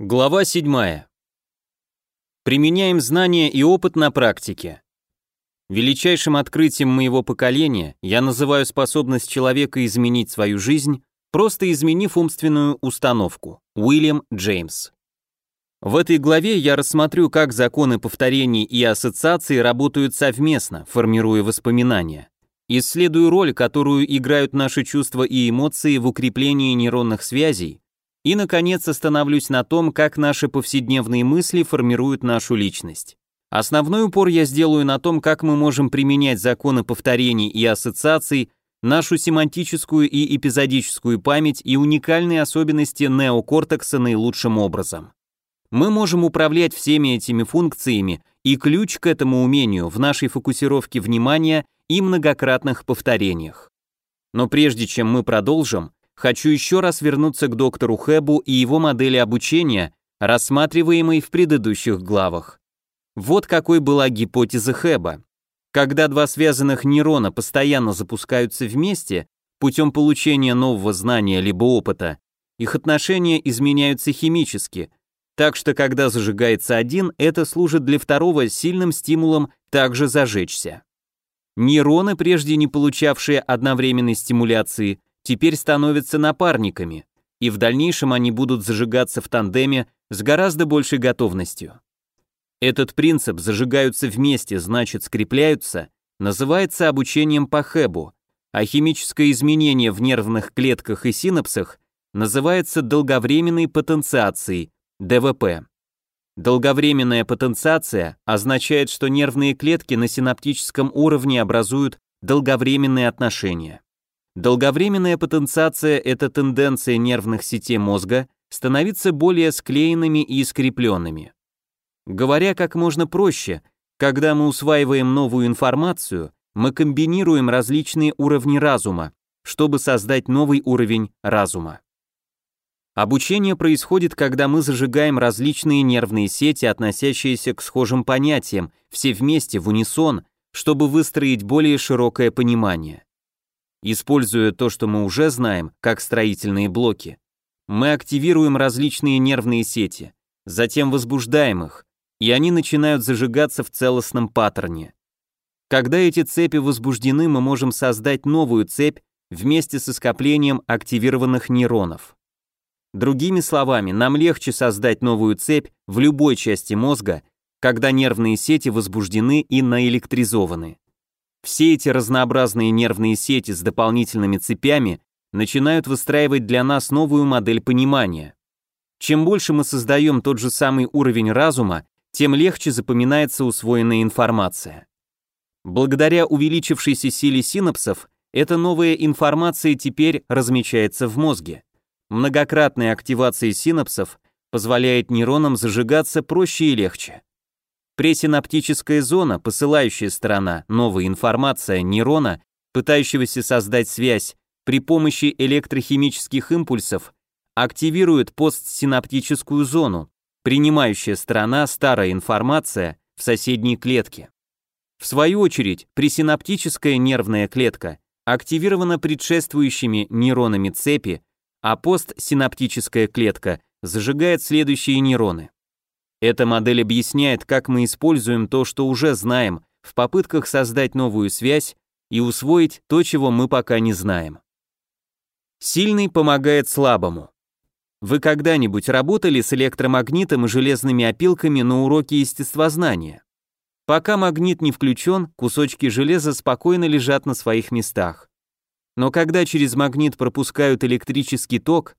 Глава 7. Применяем знания и опыт на практике. Величайшим открытием моего поколения я называю способность человека изменить свою жизнь, просто изменив умственную установку. Уильям Джеймс. В этой главе я рассмотрю, как законы повторений и ассоциаций работают совместно, формируя воспоминания. Исследую роль, которую играют наши чувства и эмоции в укреплении нейронных связей, и, наконец, остановлюсь на том, как наши повседневные мысли формируют нашу личность. Основной упор я сделаю на том, как мы можем применять законы повторений и ассоциаций, нашу семантическую и эпизодическую память и уникальные особенности неокортекса наилучшим образом. Мы можем управлять всеми этими функциями, и ключ к этому умению в нашей фокусировке внимания и многократных повторениях. Но прежде чем мы продолжим, хочу еще раз вернуться к доктору Хэбу и его модели обучения, рассматриваемой в предыдущих главах. Вот какой была гипотеза Хэба. Когда два связанных нейрона постоянно запускаются вместе, путем получения нового знания либо опыта, их отношения изменяются химически, так что когда зажигается один, это служит для второго сильным стимулом также зажечься. Нейроны, прежде не получавшие одновременной стимуляции, теперь становятся напарниками, и в дальнейшем они будут зажигаться в тандеме с гораздо большей готовностью. Этот принцип «зажигаются вместе, значит скрепляются» называется обучением по Хэбу, а химическое изменение в нервных клетках и синапсах называется долговременной потенциацией, ДВП. Долговременная потенциация означает, что нервные клетки на синаптическом уровне образуют долговременные отношения. Долговременная потенциация – это тенденция нервных сетей мозга становиться более склеенными и скрепленными. Говоря как можно проще, когда мы усваиваем новую информацию, мы комбинируем различные уровни разума, чтобы создать новый уровень разума. Обучение происходит, когда мы зажигаем различные нервные сети, относящиеся к схожим понятиям, все вместе, в унисон, чтобы выстроить более широкое понимание. Используя то, что мы уже знаем, как строительные блоки, мы активируем различные нервные сети, затем возбуждаем их, и они начинают зажигаться в целостном паттерне. Когда эти цепи возбуждены, мы можем создать новую цепь вместе со скоплением активированных нейронов. Другими словами, нам легче создать новую цепь в любой части мозга, когда нервные сети возбуждены и наэлектризованы. Все эти разнообразные нервные сети с дополнительными цепями начинают выстраивать для нас новую модель понимания. Чем больше мы создаем тот же самый уровень разума, тем легче запоминается усвоенная информация. Благодаря увеличившейся силе синапсов, эта новая информация теперь размечается в мозге. Многократная активация синапсов позволяет нейронам зажигаться проще и легче. Пресинаптическая зона, посылающая сторона, новая информация нейрона, пытающегося создать связь при помощи электрохимических импульсов, активирует постсинаптическую зону, принимающая сторона, старая информация в соседней клетке. В свою очередь, пресинаптическая нервная клетка активирована предшествующими нейронами цепи, а постсинаптическая клетка зажигает следующие нейроны. Эта модель объясняет, как мы используем то, что уже знаем, в попытках создать новую связь и усвоить то, чего мы пока не знаем. Сильный помогает слабому. Вы когда-нибудь работали с электромагнитом и железными опилками на уроке естествознания? Пока магнит не включен, кусочки железа спокойно лежат на своих местах. Но когда через магнит пропускают электрический ток,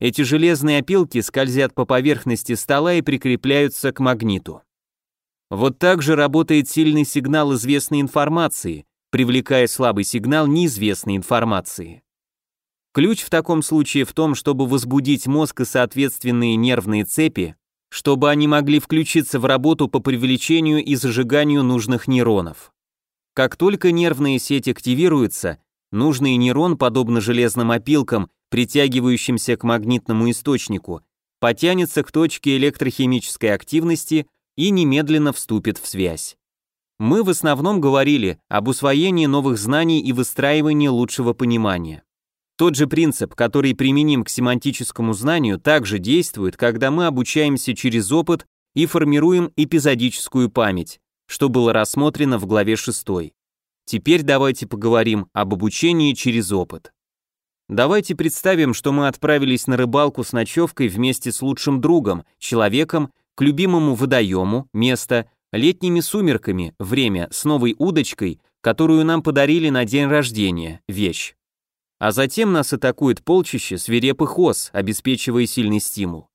эти железные опилки скользят по поверхности стола и прикрепляются к магниту. Вот так же работает сильный сигнал известной информации, привлекая слабый сигнал неизвестной информации. Ключ в таком случае в том, чтобы возбудить мозг и соответственные нервные цепи, чтобы они могли включиться в работу по привлечению и зажиганию нужных нейронов. Как только нервные сети активируются, нужный нейрон, подобно железным опилкам, притягивающимся к магнитному источнику, потянется к точке электрохимической активности и немедленно вступит в связь. Мы в основном говорили об усвоении новых знаний и выстраивании лучшего понимания. Тот же принцип, который применим к семантическому знанию, также действует, когда мы обучаемся через опыт и формируем эпизодическую память, что было рассмотрено в главе 6. Теперь давайте поговорим об обучении через опыт. Давайте представим, что мы отправились на рыбалку с ночевкой вместе с лучшим другом, человеком, к любимому водоему, место, летними сумерками, время, с новой удочкой, которую нам подарили на день рождения, вещь. А затем нас атакует полчище свирепых ос, обеспечивая сильный стимул.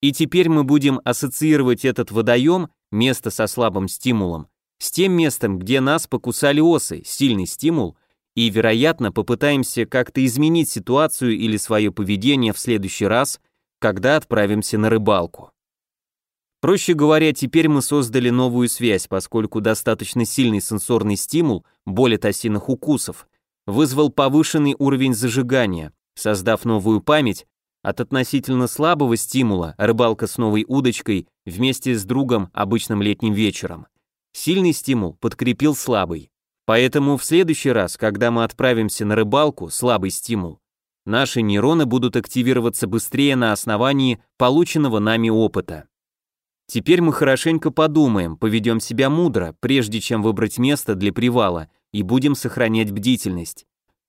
И теперь мы будем ассоциировать этот водоем, место со слабым стимулом, с тем местом, где нас покусали осы, сильный стимул – и, вероятно, попытаемся как-то изменить ситуацию или свое поведение в следующий раз, когда отправимся на рыбалку. Проще говоря, теперь мы создали новую связь, поскольку достаточно сильный сенсорный стимул, боль от осиных укусов, вызвал повышенный уровень зажигания, создав новую память, от относительно слабого стимула рыбалка с новой удочкой вместе с другом обычным летним вечером. Сильный стимул подкрепил слабый. Поэтому в следующий раз, когда мы отправимся на рыбалку, слабый стимул, наши нейроны будут активироваться быстрее на основании полученного нами опыта. Теперь мы хорошенько подумаем, поведем себя мудро, прежде чем выбрать место для привала, и будем сохранять бдительность.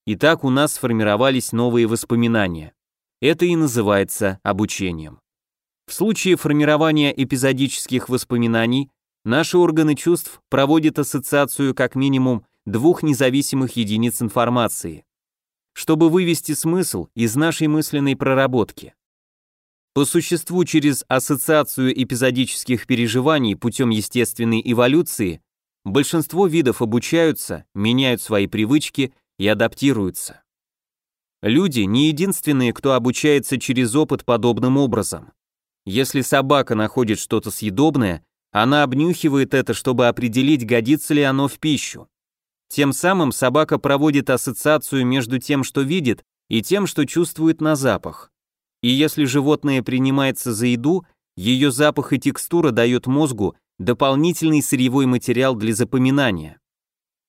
Итак, у нас сформировались новые воспоминания. Это и называется обучением. В случае формирования эпизодических воспоминаний Наши органы чувств проводят ассоциацию как минимум двух независимых единиц информации, чтобы вывести смысл из нашей мысленной проработки. По существу через ассоциацию эпизодических переживаний путем естественной эволюции большинство видов обучаются, меняют свои привычки и адаптируются. Люди не единственные, кто обучается через опыт подобным образом. Если собака находит что-то съедобное, она обнюхивает это, чтобы определить, годится ли оно в пищу. Тем самым собака проводит ассоциацию между тем, что видит, и тем, что чувствует на запах. И если животное принимается за еду, ее запах и текстура дают мозгу дополнительный сырьевой материал для запоминания.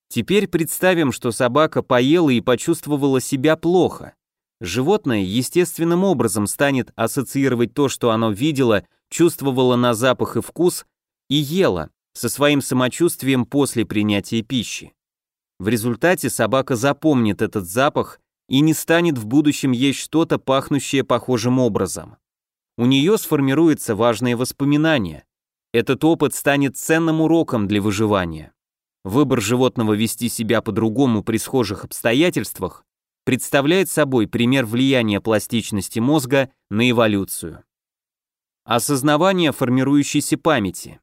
Теперь представим, что собака поела и почувствовала себя плохо. Животное естественным образом станет ассоциировать то, что оно видело, чувствовало на запах и вкус, и ела со своим самочувствием после принятия пищи. В результате собака запомнит этот запах и не станет в будущем есть что-то, пахнущее похожим образом. У нее сформируется важное воспоминание. Этот опыт станет ценным уроком для выживания. Выбор животного вести себя по-другому при схожих обстоятельствах представляет собой пример влияния пластичности мозга на эволюцию. Осознавание формирующейся памяти.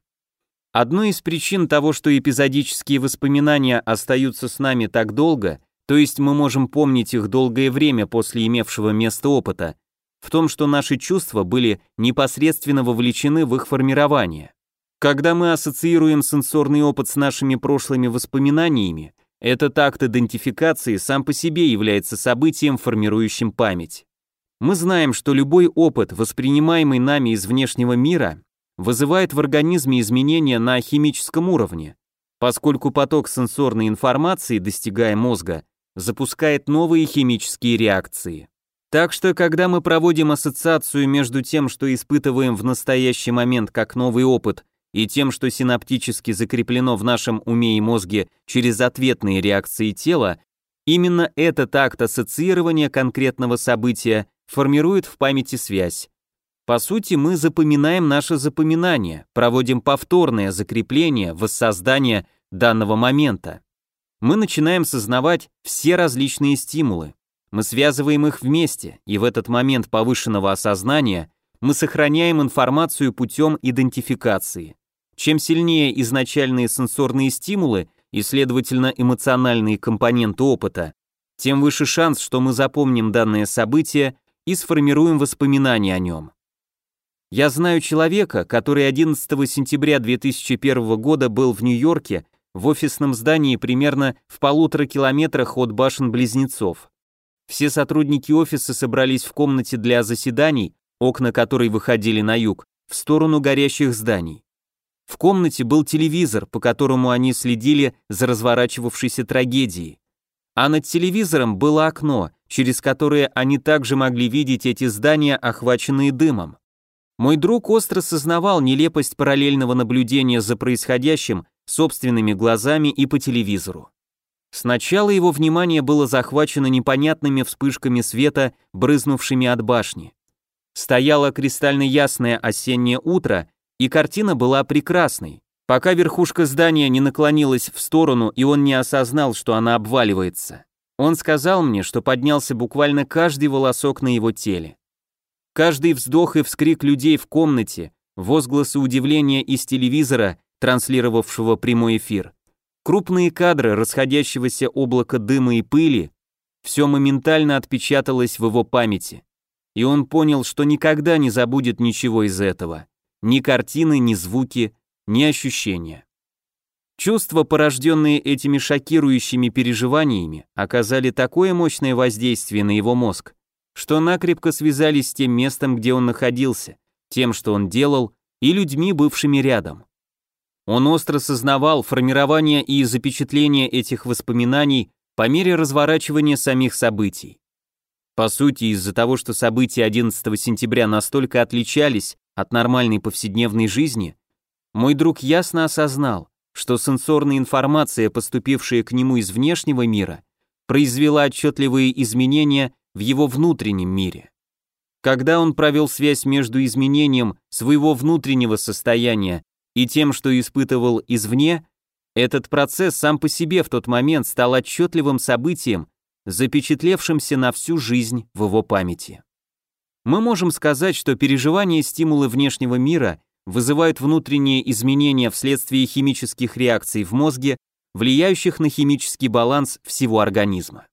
Одной из причин того, что эпизодические воспоминания остаются с нами так долго, то есть мы можем помнить их долгое время после имевшего место опыта, в том, что наши чувства были непосредственно вовлечены в их формирование. Когда мы ассоциируем сенсорный опыт с нашими прошлыми воспоминаниями, этот акт идентификации сам по себе является событием, формирующим память. Мы знаем, что любой опыт, воспринимаемый нами из внешнего мира, вызывает в организме изменения на химическом уровне, поскольку поток сенсорной информации, достигая мозга, запускает новые химические реакции. Так что, когда мы проводим ассоциацию между тем, что испытываем в настоящий момент как новый опыт, и тем, что синаптически закреплено в нашем уме и мозге через ответные реакции тела, именно этот акт ассоциирования конкретного события формирует в памяти связь, по сути, мы запоминаем наше запоминание, проводим повторное закрепление, воссоздание данного момента. Мы начинаем сознавать все различные стимулы. Мы связываем их вместе, и в этот момент повышенного осознания мы сохраняем информацию путем идентификации. Чем сильнее изначальные сенсорные стимулы и, следовательно, эмоциональные компоненты опыта, тем выше шанс, что мы запомним данное событие и сформируем воспоминания о нем. Я знаю человека, который 11 сентября 2001 года был в Нью-Йорке в офисном здании примерно в полутора километрах от башен-близнецов. Все сотрудники офиса собрались в комнате для заседаний, окна которой выходили на юг, в сторону горящих зданий. В комнате был телевизор, по которому они следили за разворачивавшейся трагедией. А над телевизором было окно, через которое они также могли видеть эти здания, охваченные дымом. Мой друг остро сознавал нелепость параллельного наблюдения за происходящим собственными глазами и по телевизору. Сначала его внимание было захвачено непонятными вспышками света, брызнувшими от башни. Стояло кристально ясное осеннее утро, и картина была прекрасной, пока верхушка здания не наклонилась в сторону, и он не осознал, что она обваливается. Он сказал мне, что поднялся буквально каждый волосок на его теле. Каждый вздох и вскрик людей в комнате, возгласы удивления из телевизора, транслировавшего прямой эфир, крупные кадры расходящегося облака дыма и пыли, все моментально отпечаталось в его памяти. И он понял, что никогда не забудет ничего из этого. Ни картины, ни звуки, ни ощущения. Чувства, порожденные этими шокирующими переживаниями, оказали такое мощное воздействие на его мозг, что накрепко связались с тем местом, где он находился, тем, что он делал, и людьми, бывшими рядом. Он остро сознавал формирование и запечатление этих воспоминаний по мере разворачивания самих событий. По сути, из-за того, что события 11 сентября настолько отличались от нормальной повседневной жизни, мой друг ясно осознал, что сенсорная информация, поступившая к нему из внешнего мира, произвела отчетливые изменения в его внутреннем мире. Когда он провел связь между изменением своего внутреннего состояния и тем, что испытывал извне, этот процесс сам по себе в тот момент стал отчетливым событием, запечатлевшимся на всю жизнь в его памяти. Мы можем сказать, что переживания стимулы внешнего мира вызывают внутренние изменения вследствие химических реакций в мозге, влияющих на химический баланс всего организма.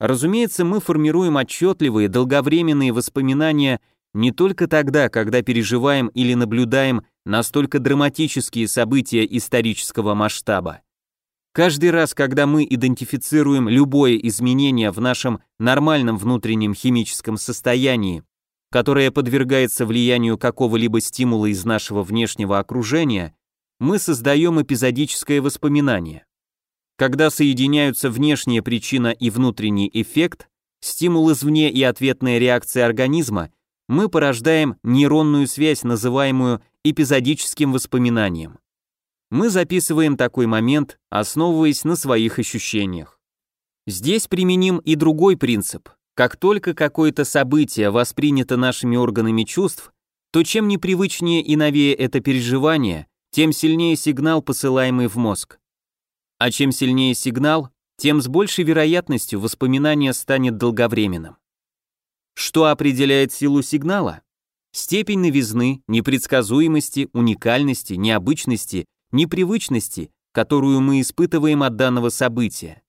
Разумеется, мы формируем отчетливые, долговременные воспоминания не только тогда, когда переживаем или наблюдаем настолько драматические события исторического масштаба. Каждый раз, когда мы идентифицируем любое изменение в нашем нормальном внутреннем химическом состоянии, которое подвергается влиянию какого-либо стимула из нашего внешнего окружения, мы создаем эпизодическое воспоминание. Когда соединяются внешняя причина и внутренний эффект, стимул извне и ответная реакция организма, мы порождаем нейронную связь, называемую эпизодическим воспоминанием. Мы записываем такой момент, основываясь на своих ощущениях. Здесь применим и другой принцип. Как только какое-то событие воспринято нашими органами чувств, то чем непривычнее и новее это переживание, тем сильнее сигнал, посылаемый в мозг. А чем сильнее сигнал, тем с большей вероятностью воспоминание станет долговременным. Что определяет силу сигнала? Степень новизны, непредсказуемости, уникальности, необычности, непривычности, которую мы испытываем от данного события.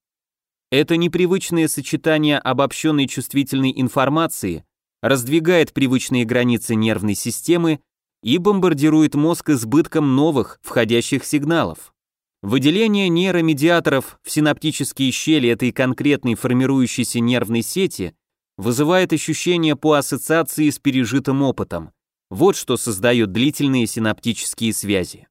Это непривычное сочетание обобщенной чувствительной информации раздвигает привычные границы нервной системы и бомбардирует мозг избытком новых, входящих сигналов. Выделение нейромедиаторов в синаптические щели этой конкретной формирующейся нервной сети вызывает ощущение по ассоциации с пережитым опытом. Вот что создает длительные синаптические связи.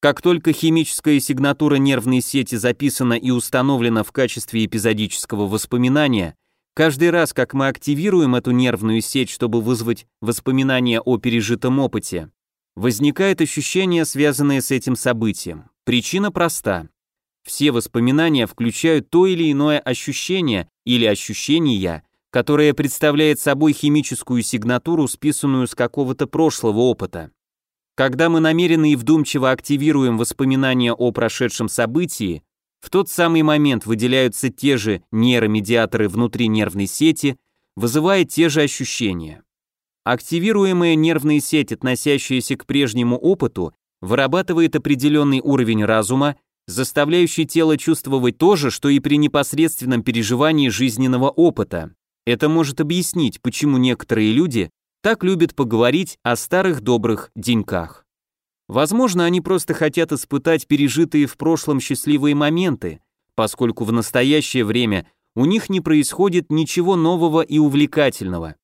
Как только химическая сигнатура нервной сети записана и установлена в качестве эпизодического воспоминания, каждый раз, как мы активируем эту нервную сеть, чтобы вызвать воспоминание о пережитом опыте, возникает ощущение, связанное с этим событием. Причина проста. Все воспоминания включают то или иное ощущение или ощущения, которое представляет собой химическую сигнатуру, списанную с какого-то прошлого опыта. Когда мы намеренно и вдумчиво активируем воспоминания о прошедшем событии, в тот самый момент выделяются те же нейромедиаторы внутри нервной сети, вызывая те же ощущения. Активируемая нервная сеть, относящаяся к прежнему опыту, вырабатывает определенный уровень разума, заставляющий тело чувствовать то же, что и при непосредственном переживании жизненного опыта. Это может объяснить, почему некоторые люди так любят поговорить о старых добрых деньках. Возможно, они просто хотят испытать пережитые в прошлом счастливые моменты, поскольку в настоящее время у них не происходит ничего нового и увлекательного.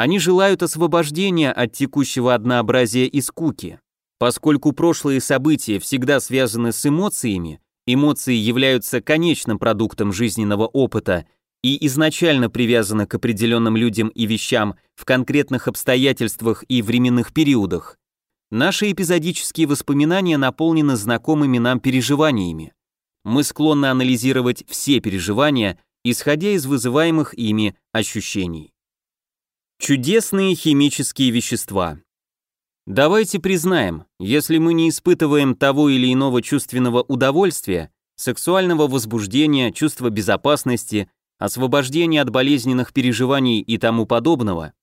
Они желают освобождения от текущего однообразия и скуки. Поскольку прошлые события всегда связаны с эмоциями, эмоции являются конечным продуктом жизненного опыта и изначально привязаны к определенным людям и вещам в конкретных обстоятельствах и временных периодах, наши эпизодические воспоминания наполнены знакомыми нам переживаниями. Мы склонны анализировать все переживания, исходя из вызываемых ими ощущений. Чудесные химические вещества. Давайте признаем, если мы не испытываем того или иного чувственного удовольствия, сексуального возбуждения, чувства безопасности, освобождения от болезненных переживаний и тому подобного,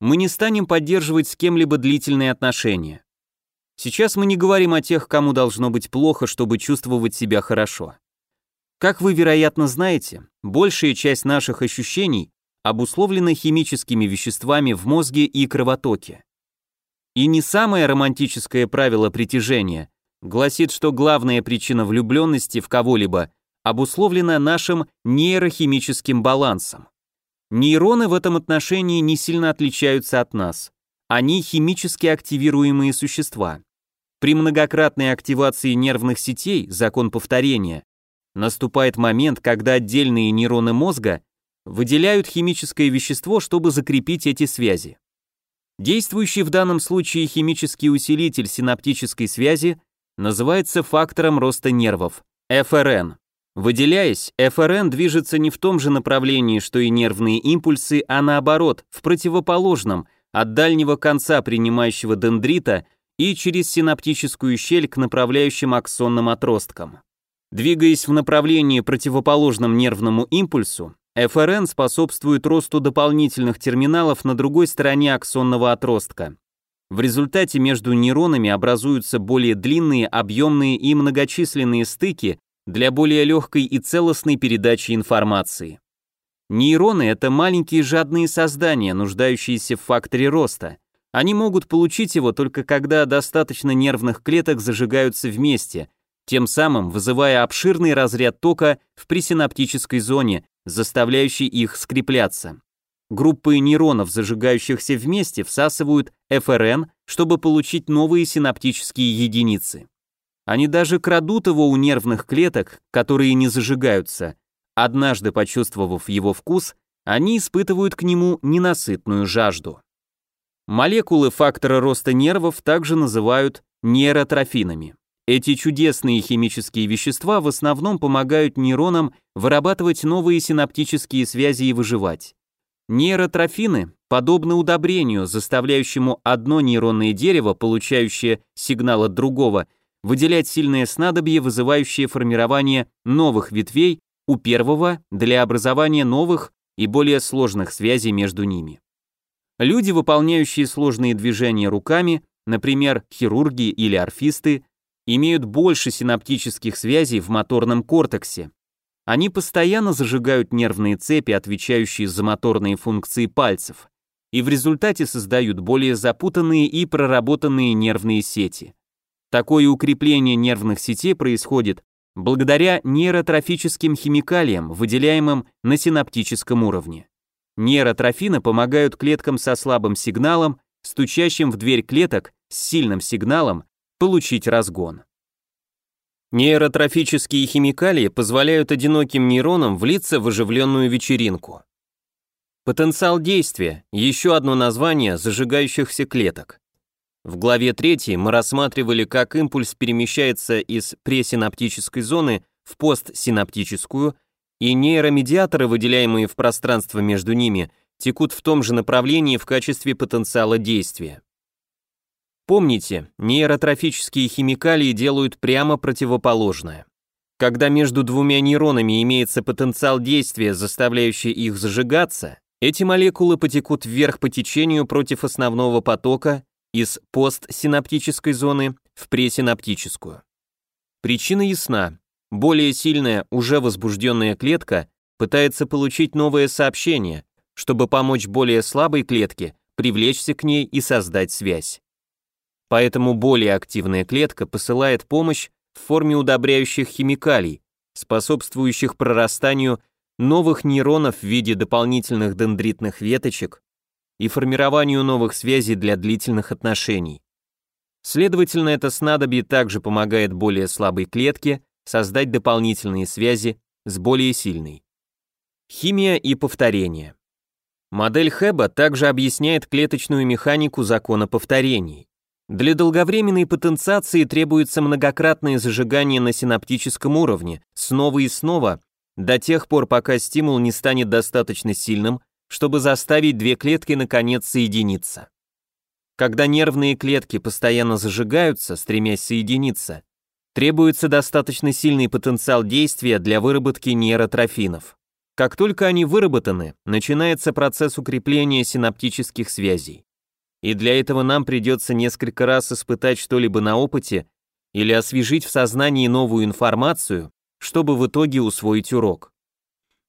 мы не станем поддерживать с кем-либо длительные отношения. Сейчас мы не говорим о тех, кому должно быть плохо, чтобы чувствовать себя хорошо. Как вы, вероятно, знаете, большая часть наших ощущений обусловлено химическими веществами в мозге и кровотоке. И не самое романтическое правило притяжения гласит, что главная причина влюбленности в кого-либо обусловлена нашим нейрохимическим балансом. Нейроны в этом отношении не сильно отличаются от нас. Они химически активируемые существа. При многократной активации нервных сетей, закон повторения, наступает момент, когда отдельные нейроны мозга выделяют химическое вещество, чтобы закрепить эти связи. Действующий в данном случае химический усилитель синаптической связи называется фактором роста нервов – ФРН. Выделяясь, ФРН движется не в том же направлении, что и нервные импульсы, а наоборот, в противоположном, от дальнего конца принимающего дендрита и через синаптическую щель к направляющим аксонным отросткам. Двигаясь в направлении противоположном нервному импульсу, ФРН способствует росту дополнительных терминалов на другой стороне аксонного отростка. В результате между нейронами образуются более длинные, объемные и многочисленные стыки для более легкой и целостной передачи информации. Нейроны — это маленькие жадные создания, нуждающиеся в факторе роста. Они могут получить его только когда достаточно нервных клеток зажигаются вместе, тем самым вызывая обширный разряд тока в пресинаптической зоне, заставляющий их скрепляться. Группы нейронов, зажигающихся вместе, всасывают ФРН, чтобы получить новые синаптические единицы. Они даже крадут его у нервных клеток, которые не зажигаются. Однажды почувствовав его вкус, они испытывают к нему ненасытную жажду. Молекулы фактора роста нервов также называют нейротрофинами. Эти чудесные химические вещества в основном помогают нейронам вырабатывать новые синаптические связи и выживать. Нейротрофины подобны удобрению, заставляющему одно нейронное дерево, получающее сигнал от другого, выделять сильное снадобье, вызывающее формирование новых ветвей у первого для образования новых и более сложных связей между ними. Люди, выполняющие сложные движения руками, например, хирурги или орфисты, имеют больше синаптических связей в моторном кортексе. Они постоянно зажигают нервные цепи, отвечающие за моторные функции пальцев, и в результате создают более запутанные и проработанные нервные сети. Такое укрепление нервных сетей происходит благодаря нейротрофическим химикалиям, выделяемым на синаптическом уровне. Нейротрофины помогают клеткам со слабым сигналом, стучащим в дверь клеток с сильным сигналом получить разгон. Нейротрофические химикалии позволяют одиноким нейронам влиться в оживленную вечеринку. Потенциал действия – еще одно название зажигающихся клеток. В главе 3 мы рассматривали, как импульс перемещается из пресинаптической зоны в постсинаптическую, и нейромедиаторы, выделяемые в пространство между ними, текут в том же направлении в качестве потенциала действия. Помните, нейротрофические химикалии делают прямо противоположное. Когда между двумя нейронами имеется потенциал действия, заставляющий их зажигаться, эти молекулы потекут вверх по течению против основного потока из постсинаптической зоны в пресинаптическую. Причина ясна. Более сильная, уже возбужденная клетка пытается получить новое сообщение, чтобы помочь более слабой клетке привлечься к ней и создать связь. Поэтому более активная клетка посылает помощь в форме удобряющих химикалий, способствующих прорастанию новых нейронов в виде дополнительных дендритных веточек и формированию новых связей для длительных отношений. Следовательно, это снадобье также помогает более слабой клетке создать дополнительные связи с более сильной. Химия и повторение. Модель Хэба также объясняет клеточную механику закона повторений. Для долговременной потенциации требуется многократное зажигание на синаптическом уровне, снова и снова, до тех пор, пока стимул не станет достаточно сильным, чтобы заставить две клетки наконец соединиться. Когда нервные клетки постоянно зажигаются, стремясь соединиться, требуется достаточно сильный потенциал действия для выработки нейротрофинов. Как только они выработаны, начинается процесс укрепления синаптических связей и для этого нам придется несколько раз испытать что-либо на опыте или освежить в сознании новую информацию, чтобы в итоге усвоить урок.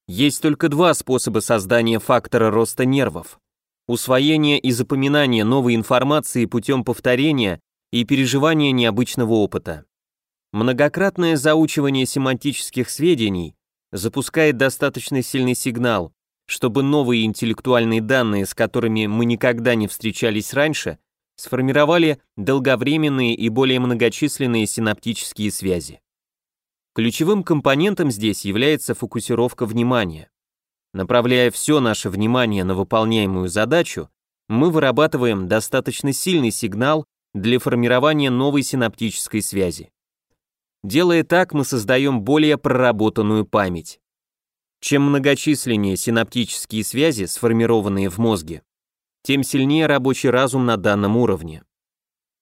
Есть только два способа создания фактора роста нервов. Усвоение и запоминание новой информации путем повторения и переживания необычного опыта. Многократное заучивание семантических сведений запускает достаточно сильный сигнал, чтобы новые интеллектуальные данные, с которыми мы никогда не встречались раньше, сформировали долговременные и более многочисленные синаптические связи. Ключевым компонентом здесь является фокусировка внимания. Направляя все наше внимание на выполняемую задачу, мы вырабатываем достаточно сильный сигнал для формирования новой синаптической связи. Делая так, мы создаем более проработанную память. Чем многочисленнее синаптические связи, сформированные в мозге, тем сильнее рабочий разум на данном уровне.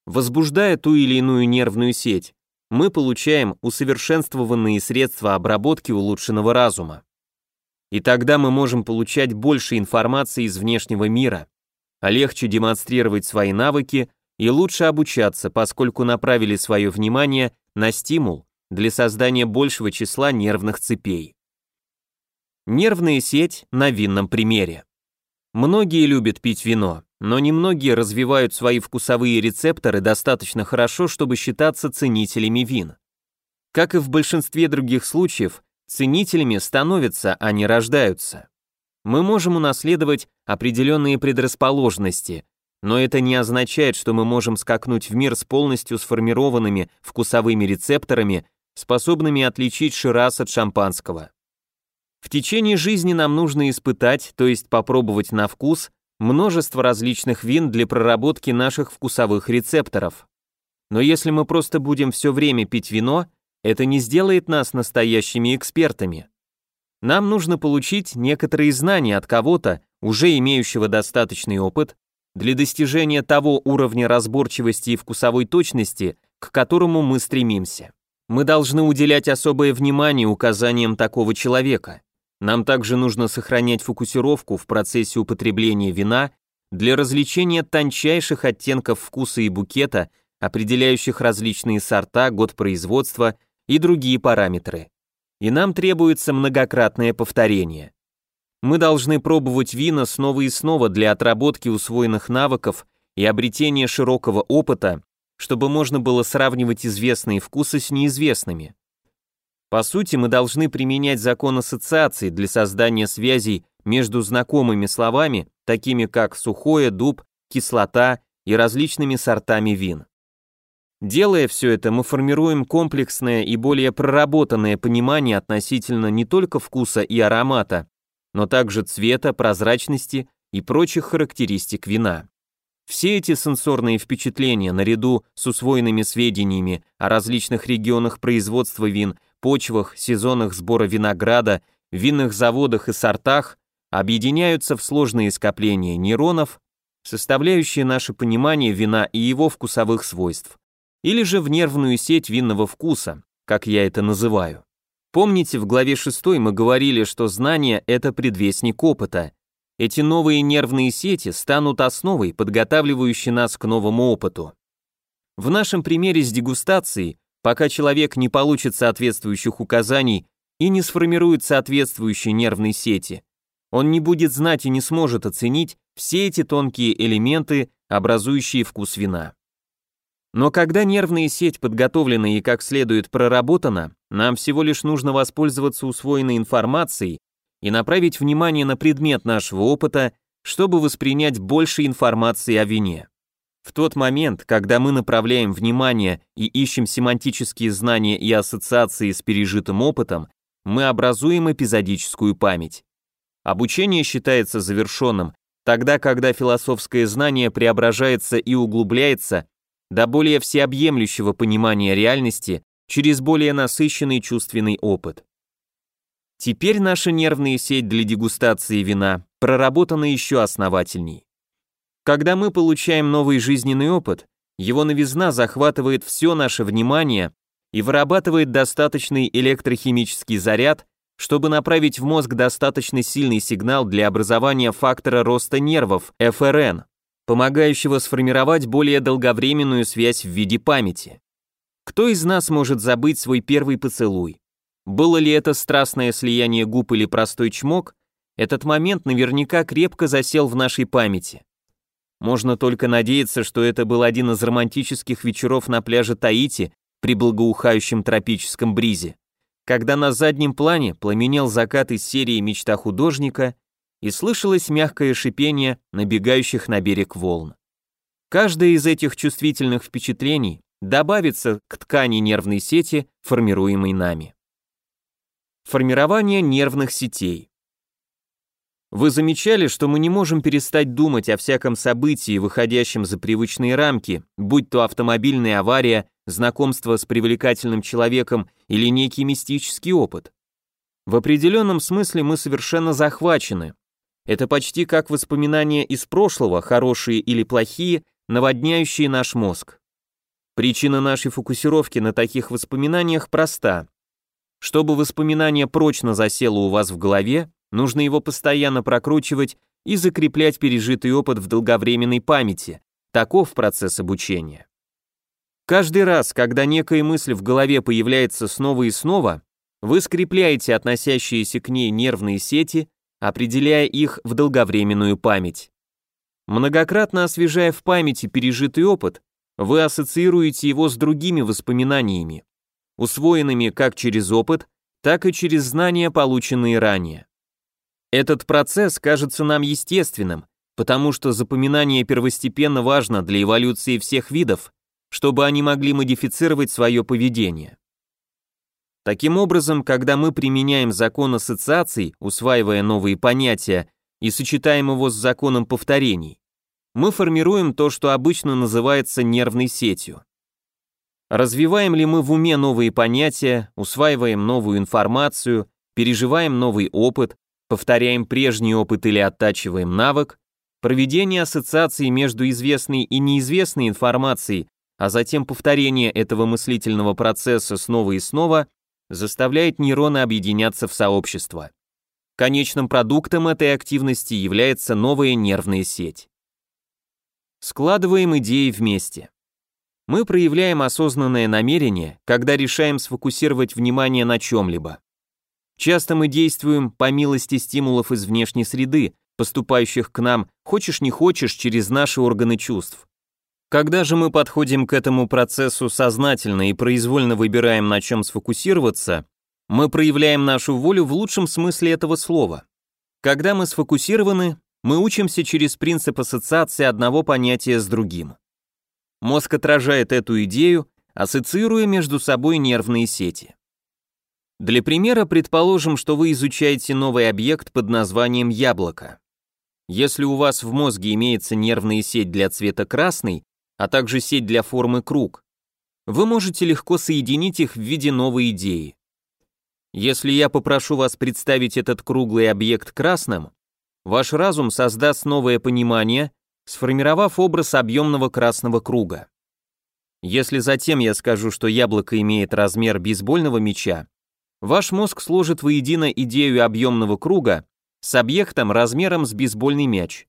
Возбуждая ту или иную нервную сеть, мы получаем усовершенствованные средства обработки улучшенного разума. И тогда мы можем получать больше информации из внешнего мира, а легче демонстрировать свои навыки и лучше обучаться, поскольку направили свое внимание на стимул для создания большего числа нервных цепей. Нервная сеть на винном примере. Многие любят пить вино, но немногие развивают свои вкусовые рецепторы достаточно хорошо, чтобы считаться ценителями вин. Как и в большинстве других случаев, ценителями становятся, а не рождаются. Мы можем унаследовать определенные предрасположенности, но это не означает, что мы можем скакнуть в мир с полностью сформированными вкусовыми рецепторами, способными отличить шираз от шампанского. В течение жизни нам нужно испытать, то есть попробовать на вкус, множество различных вин для проработки наших вкусовых рецепторов. Но если мы просто будем все время пить вино, это не сделает нас настоящими экспертами. Нам нужно получить некоторые знания от кого-то, уже имеющего достаточный опыт, для достижения того уровня разборчивости и вкусовой точности, к которому мы стремимся. Мы должны уделять особое внимание указаниям такого человека. Нам также нужно сохранять фокусировку в процессе употребления вина для развлечения тончайших оттенков вкуса и букета, определяющих различные сорта, год производства и другие параметры. И нам требуется многократное повторение. Мы должны пробовать вина снова и снова для отработки усвоенных навыков и обретения широкого опыта, чтобы можно было сравнивать известные вкусы с неизвестными. По сути, мы должны применять закон ассоциации для создания связей между знакомыми словами, такими как сухое, дуб, кислота и различными сортами вин. Делая все это, мы формируем комплексное и более проработанное понимание относительно не только вкуса и аромата, но также цвета, прозрачности и прочих характеристик вина. Все эти сенсорные впечатления, наряду с усвоенными сведениями о различных регионах производства вин почвах, сезонах сбора винограда, винных заводах и сортах объединяются в сложные скопления нейронов, составляющие наше понимание вина и его вкусовых свойств, или же в нервную сеть винного вкуса, как я это называю. Помните, в главе 6 мы говорили, что знание – это предвестник опыта. Эти новые нервные сети станут основой, подготавливающей нас к новому опыту. В нашем примере с дегустацией пока человек не получит соответствующих указаний и не сформирует соответствующей нервной сети. Он не будет знать и не сможет оценить все эти тонкие элементы, образующие вкус вина. Но когда нервная сеть подготовлена и как следует проработана, нам всего лишь нужно воспользоваться усвоенной информацией и направить внимание на предмет нашего опыта, чтобы воспринять больше информации о вине. В тот момент, когда мы направляем внимание и ищем семантические знания и ассоциации с пережитым опытом, мы образуем эпизодическую память. Обучение считается завершенным, тогда, когда философское знание преображается и углубляется до более всеобъемлющего понимания реальности через более насыщенный чувственный опыт. Теперь наша нервная сеть для дегустации вина проработана еще основательней. Когда мы получаем новый жизненный опыт, его новизна захватывает все наше внимание и вырабатывает достаточный электрохимический заряд, чтобы направить в мозг достаточно сильный сигнал для образования фактора роста нервов, ФРН, помогающего сформировать более долговременную связь в виде памяти. Кто из нас может забыть свой первый поцелуй? Было ли это страстное слияние губ или простой чмок, этот момент наверняка крепко засел в нашей памяти. Можно только надеяться, что это был один из романтических вечеров на пляже Таити при благоухающем тропическом бризе, когда на заднем плане пламенел закат из серии «Мечта художника» и слышалось мягкое шипение набегающих на берег волн. Каждое из этих чувствительных впечатлений добавится к ткани нервной сети, формируемой нами. Формирование нервных сетей. Вы замечали, что мы не можем перестать думать о всяком событии, выходящем за привычные рамки, будь то автомобильная авария, знакомство с привлекательным человеком или некий мистический опыт. В определенном смысле мы совершенно захвачены. Это почти как воспоминания из прошлого, хорошие или плохие, наводняющие наш мозг. Причина нашей фокусировки на таких воспоминаниях проста. Чтобы воспоминание прочно засело у вас в голове, Нужно его постоянно прокручивать и закреплять пережитый опыт в долговременной памяти. Таков процесс обучения. Каждый раз, когда некая мысль в голове появляется снова и снова, вы скрепляете относящиеся к ней нервные сети, определяя их в долговременную память. Многократно освежая в памяти пережитый опыт, вы ассоциируете его с другими воспоминаниями, усвоенными как через опыт, так и через знания, полученные ранее. Этот процесс кажется нам естественным, потому что запоминание первостепенно важно для эволюции всех видов, чтобы они могли модифицировать свое поведение. Таким образом, когда мы применяем закон ассоциаций, усваивая новые понятия, и сочетаем его с законом повторений, мы формируем то, что обычно называется нервной сетью. Развиваем ли мы в уме новые понятия, усваиваем новую информацию, переживаем новый опыт, повторяем прежний опыт или оттачиваем навык, проведение ассоциаций между известной и неизвестной информацией, а затем повторение этого мыслительного процесса снова и снова заставляет нейроны объединяться в сообщество. Конечным продуктом этой активности является новая нервная сеть. Складываем идеи вместе. Мы проявляем осознанное намерение, когда решаем сфокусировать внимание на чем-либо. Часто мы действуем по милости стимулов из внешней среды, поступающих к нам, хочешь не хочешь, через наши органы чувств. Когда же мы подходим к этому процессу сознательно и произвольно выбираем, на чем сфокусироваться, мы проявляем нашу волю в лучшем смысле этого слова. Когда мы сфокусированы, мы учимся через принцип ассоциации одного понятия с другим. Мозг отражает эту идею, ассоциируя между собой нервные сети. Для примера предположим, что вы изучаете новый объект под названием яблоко. Если у вас в мозге имеется нервная сеть для цвета красный, а также сеть для формы круг, вы можете легко соединить их в виде новой идеи. Если я попрошу вас представить этот круглый объект красным, ваш разум создаст новое понимание, сформировав образ объемного красного круга. Если затем я скажу, что яблоко имеет размер бейсбольного мяча, Ваш мозг сложит воедино идею объемного круга с объектом размером с бейсбольный мяч.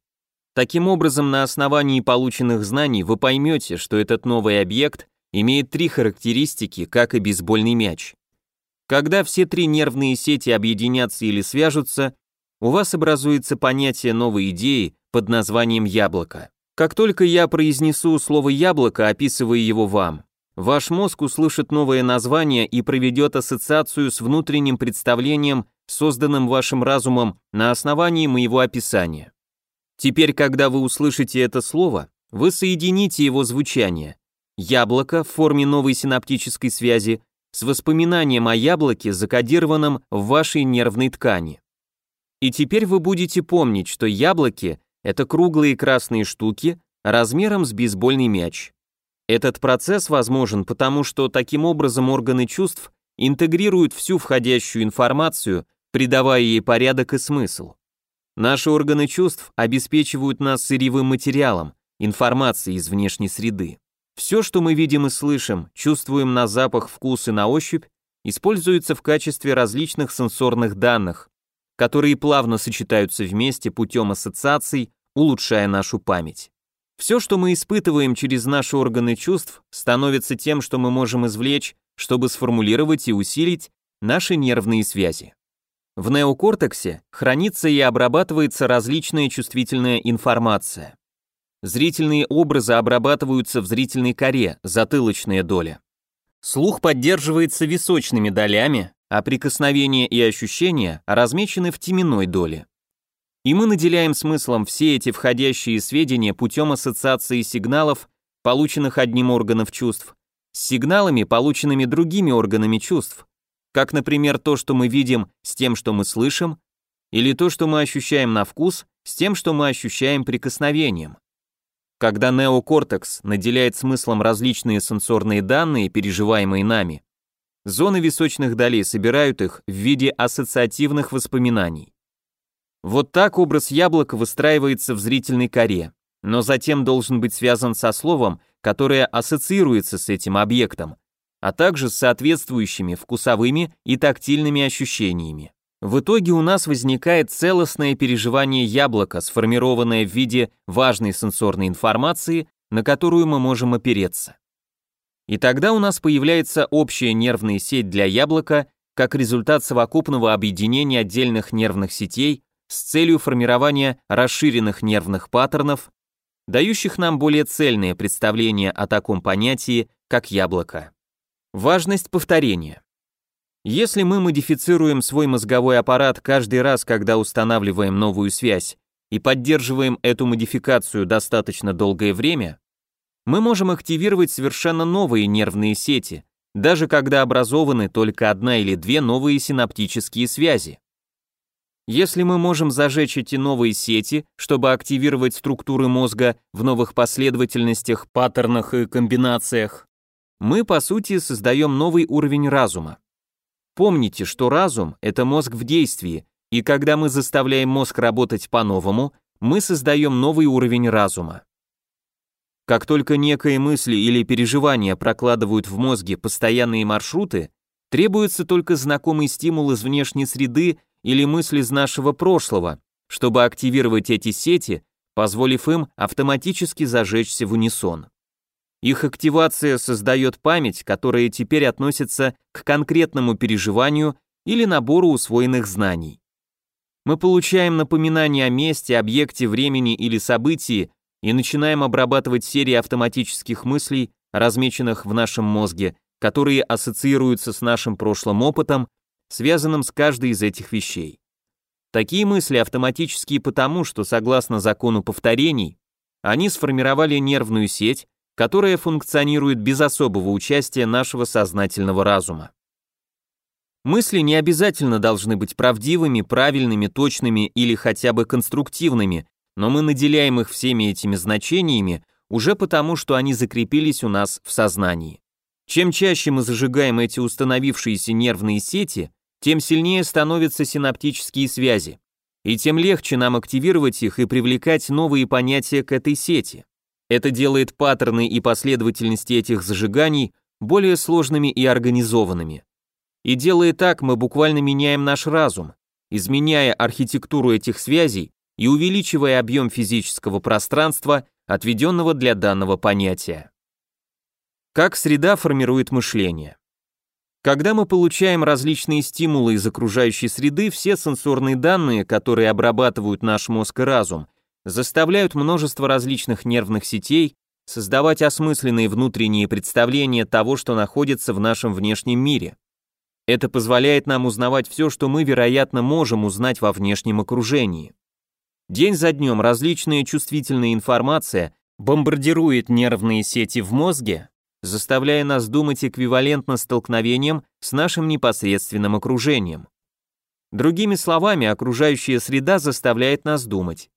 Таким образом, на основании полученных знаний вы поймете, что этот новый объект имеет три характеристики, как и бейсбольный мяч. Когда все три нервные сети объединятся или свяжутся, у вас образуется понятие новой идеи под названием «яблоко». Как только я произнесу слово «яблоко», описывая его вам, Ваш мозг услышит новое название и проведет ассоциацию с внутренним представлением, созданным вашим разумом на основании моего описания. Теперь, когда вы услышите это слово, вы соедините его звучание «яблоко» в форме новой синаптической связи с воспоминанием о яблоке, закодированном в вашей нервной ткани. И теперь вы будете помнить, что яблоки – это круглые красные штуки размером с бейсбольный мяч. Этот процесс возможен потому, что таким образом органы чувств интегрируют всю входящую информацию, придавая ей порядок и смысл. Наши органы чувств обеспечивают нас сырьевым материалом, информацией из внешней среды. Все, что мы видим и слышим, чувствуем на запах, вкус и на ощупь, используется в качестве различных сенсорных данных, которые плавно сочетаются вместе путем ассоциаций, улучшая нашу память. Все, что мы испытываем через наши органы чувств, становится тем, что мы можем извлечь, чтобы сформулировать и усилить наши нервные связи. В неокортексе хранится и обрабатывается различная чувствительная информация. Зрительные образы обрабатываются в зрительной коре, затылочная доля. Слух поддерживается височными долями, а прикосновения и ощущения размечены в теменной доле и мы наделяем смыслом все эти входящие сведения путем ассоциации сигналов, полученных одним органом чувств, с сигналами, полученными другими органами чувств, как, например, то, что мы видим, с тем, что мы слышим, или то, что мы ощущаем на вкус, с тем, что мы ощущаем прикосновением. Когда неокортекс наделяет смыслом различные сенсорные данные, переживаемые нами, зоны височных долей собирают их в виде ассоциативных воспоминаний. Вот так образ яблока выстраивается в зрительной коре, но затем должен быть связан со словом, которое ассоциируется с этим объектом, а также с соответствующими вкусовыми и тактильными ощущениями. В итоге у нас возникает целостное переживание яблока, сформированное в виде важной сенсорной информации, на которую мы можем опереться. И тогда у нас появляется общая нервная сеть для яблока как результат совокупного объединения отдельных нервных сетей, с целью формирования расширенных нервных паттернов, дающих нам более цельное представление о таком понятии, как яблоко. Важность повторения. Если мы модифицируем свой мозговой аппарат каждый раз, когда устанавливаем новую связь, и поддерживаем эту модификацию достаточно долгое время, мы можем активировать совершенно новые нервные сети, даже когда образованы только одна или две новые синаптические связи. Если мы можем зажечь эти новые сети, чтобы активировать структуры мозга в новых последовательностях, паттернах и комбинациях, мы, по сути, создаем новый уровень разума. Помните, что разум — это мозг в действии, и когда мы заставляем мозг работать по-новому, мы создаем новый уровень разума. Как только некие мысли или переживания прокладывают в мозге постоянные маршруты, требуется только знакомый стимул из внешней среды или мысли из нашего прошлого, чтобы активировать эти сети, позволив им автоматически зажечься в унисон. Их активация создает память, которая теперь относится к конкретному переживанию или набору усвоенных знаний. Мы получаем напоминания о месте, объекте, времени или событии и начинаем обрабатывать серии автоматических мыслей, размеченных в нашем мозге, которые ассоциируются с нашим прошлым опытом связанным с каждой из этих вещей. Такие мысли автоматические потому, что согласно закону повторений, они сформировали нервную сеть, которая функционирует без особого участия нашего сознательного разума. Мысли не обязательно должны быть правдивыми, правильными, точными или хотя бы конструктивными, но мы наделяем их всеми этими значениями уже потому, что они закрепились у нас в сознании. Чем чаще мы зажигаем эти установившиеся нервные сети, тем сильнее становятся синаптические связи, и тем легче нам активировать их и привлекать новые понятия к этой сети. Это делает паттерны и последовательности этих зажиганий более сложными и организованными. И делая так, мы буквально меняем наш разум, изменяя архитектуру этих связей и увеличивая объем физического пространства, отведенного для данного понятия. Как среда формирует мышление? Когда мы получаем различные стимулы из окружающей среды, все сенсорные данные, которые обрабатывают наш мозг и разум, заставляют множество различных нервных сетей создавать осмысленные внутренние представления того, что находится в нашем внешнем мире. Это позволяет нам узнавать все, что мы, вероятно, можем узнать во внешнем окружении. День за днем различная чувствительная информация бомбардирует нервные сети в мозге, заставляя нас думать эквивалентно столкновением с нашим непосредственным окружением. Другими словами, окружающая среда заставляет нас думать.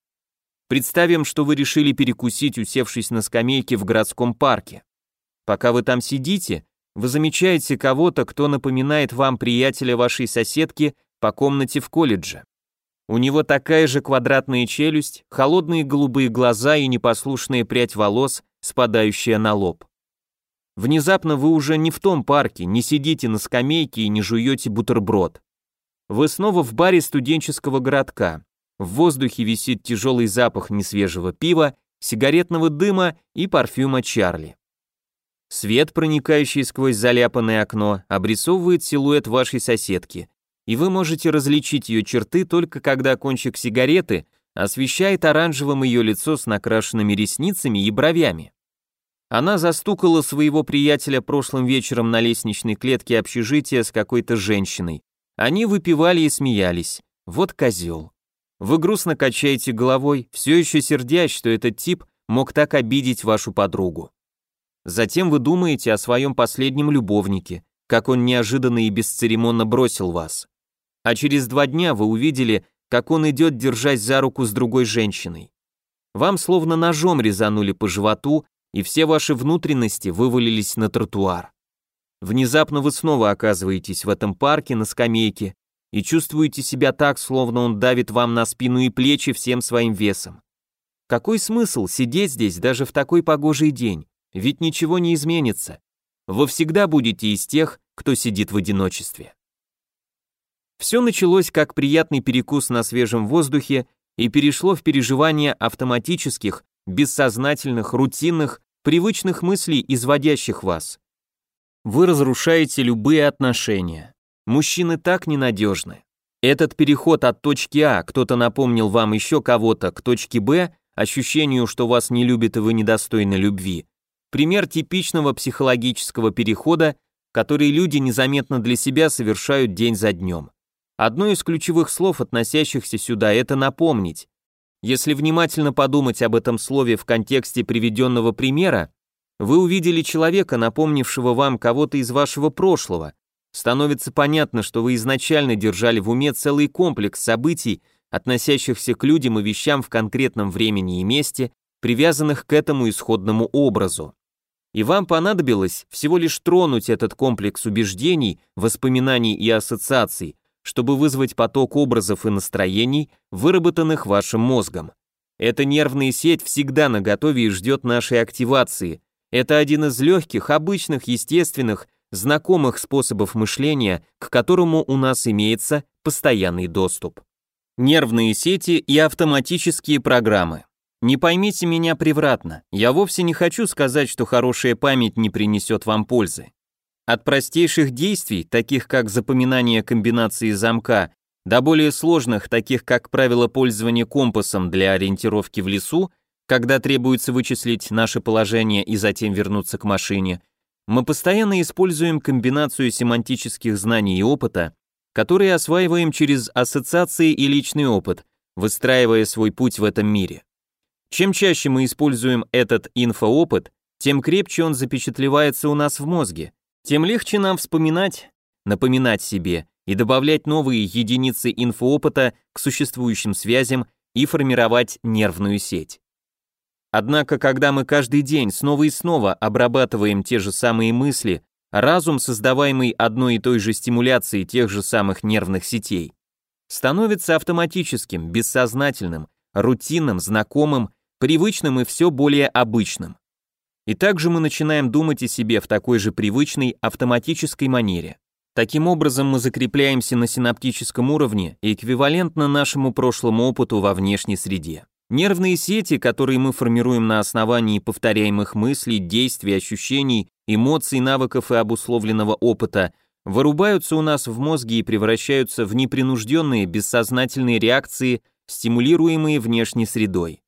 Представим, что вы решили перекусить, усевшись на скамейке в городском парке. Пока вы там сидите, вы замечаете кого-то, кто напоминает вам приятеля вашей соседки по комнате в колледже. У него такая же квадратная челюсть, холодные голубые глаза и непослушная прядь волос, спадающая на лоб. Внезапно вы уже не в том парке, не сидите на скамейке и не жуете бутерброд. Вы снова в баре студенческого городка. В воздухе висит тяжелый запах несвежего пива, сигаретного дыма и парфюма Чарли. Свет, проникающий сквозь заляпанное окно, обрисовывает силуэт вашей соседки, и вы можете различить ее черты только когда кончик сигареты освещает оранжевым ее лицо с накрашенными ресницами и бровями она застукала своего приятеля прошлым вечером на лестничной клетке общежития с какой-то женщиной. Они выпивали и смеялись. Вот козел. Вы грустно качаете головой, все еще сердясь, что этот тип мог так обидеть вашу подругу. Затем вы думаете о своем последнем любовнике, как он неожиданно и бесцеремонно бросил вас. А через два дня вы увидели, как он идет, держась за руку с другой женщиной. Вам словно ножом резанули по животу, и все ваши внутренности вывалились на тротуар. Внезапно вы снова оказываетесь в этом парке на скамейке и чувствуете себя так, словно он давит вам на спину и плечи всем своим весом. Какой смысл сидеть здесь даже в такой погожий день? Ведь ничего не изменится. Вы всегда будете из тех, кто сидит в одиночестве. Все началось как приятный перекус на свежем воздухе и перешло в переживания автоматических, бессознательных, рутинных, привычных мыслей, изводящих вас. Вы разрушаете любые отношения. Мужчины так ненадежны. Этот переход от точки А, кто-то напомнил вам еще кого-то, к точке Б, ощущению, что вас не любят и вы недостойны любви. Пример типичного психологического перехода, который люди незаметно для себя совершают день за днем. Одно из ключевых слов, относящихся сюда, это напомнить. Если внимательно подумать об этом слове в контексте приведенного примера, вы увидели человека, напомнившего вам кого-то из вашего прошлого. Становится понятно, что вы изначально держали в уме целый комплекс событий, относящихся к людям и вещам в конкретном времени и месте, привязанных к этому исходному образу. И вам понадобилось всего лишь тронуть этот комплекс убеждений, воспоминаний и ассоциаций, чтобы вызвать поток образов и настроений, выработанных вашим мозгом. Эта нервная сеть всегда наготове и ждет нашей активации. Это один из легких, обычных, естественных, знакомых способов мышления, к которому у нас имеется постоянный доступ. Нервные сети и автоматические программы. Не поймите меня превратно, я вовсе не хочу сказать, что хорошая память не принесет вам пользы. От простейших действий, таких как запоминание комбинации замка, до более сложных, таких как правило пользования компасом для ориентировки в лесу, когда требуется вычислить наше положение и затем вернуться к машине, мы постоянно используем комбинацию семантических знаний и опыта, которые осваиваем через ассоциации и личный опыт, выстраивая свой путь в этом мире. Чем чаще мы используем этот инфоопыт, тем крепче он запечатлевается у нас в мозге, тем легче нам вспоминать, напоминать себе и добавлять новые единицы инфоопыта к существующим связям и формировать нервную сеть. Однако, когда мы каждый день снова и снова обрабатываем те же самые мысли, разум, создаваемый одной и той же стимуляцией тех же самых нервных сетей, становится автоматическим, бессознательным, рутинным, знакомым, привычным и все более обычным. И также мы начинаем думать о себе в такой же привычной автоматической манере. Таким образом мы закрепляемся на синаптическом уровне, эквивалентно нашему прошлому опыту во внешней среде. Нервные сети, которые мы формируем на основании повторяемых мыслей, действий, ощущений, эмоций, навыков и обусловленного опыта, вырубаются у нас в мозге и превращаются в непринужденные бессознательные реакции, стимулируемые внешней средой.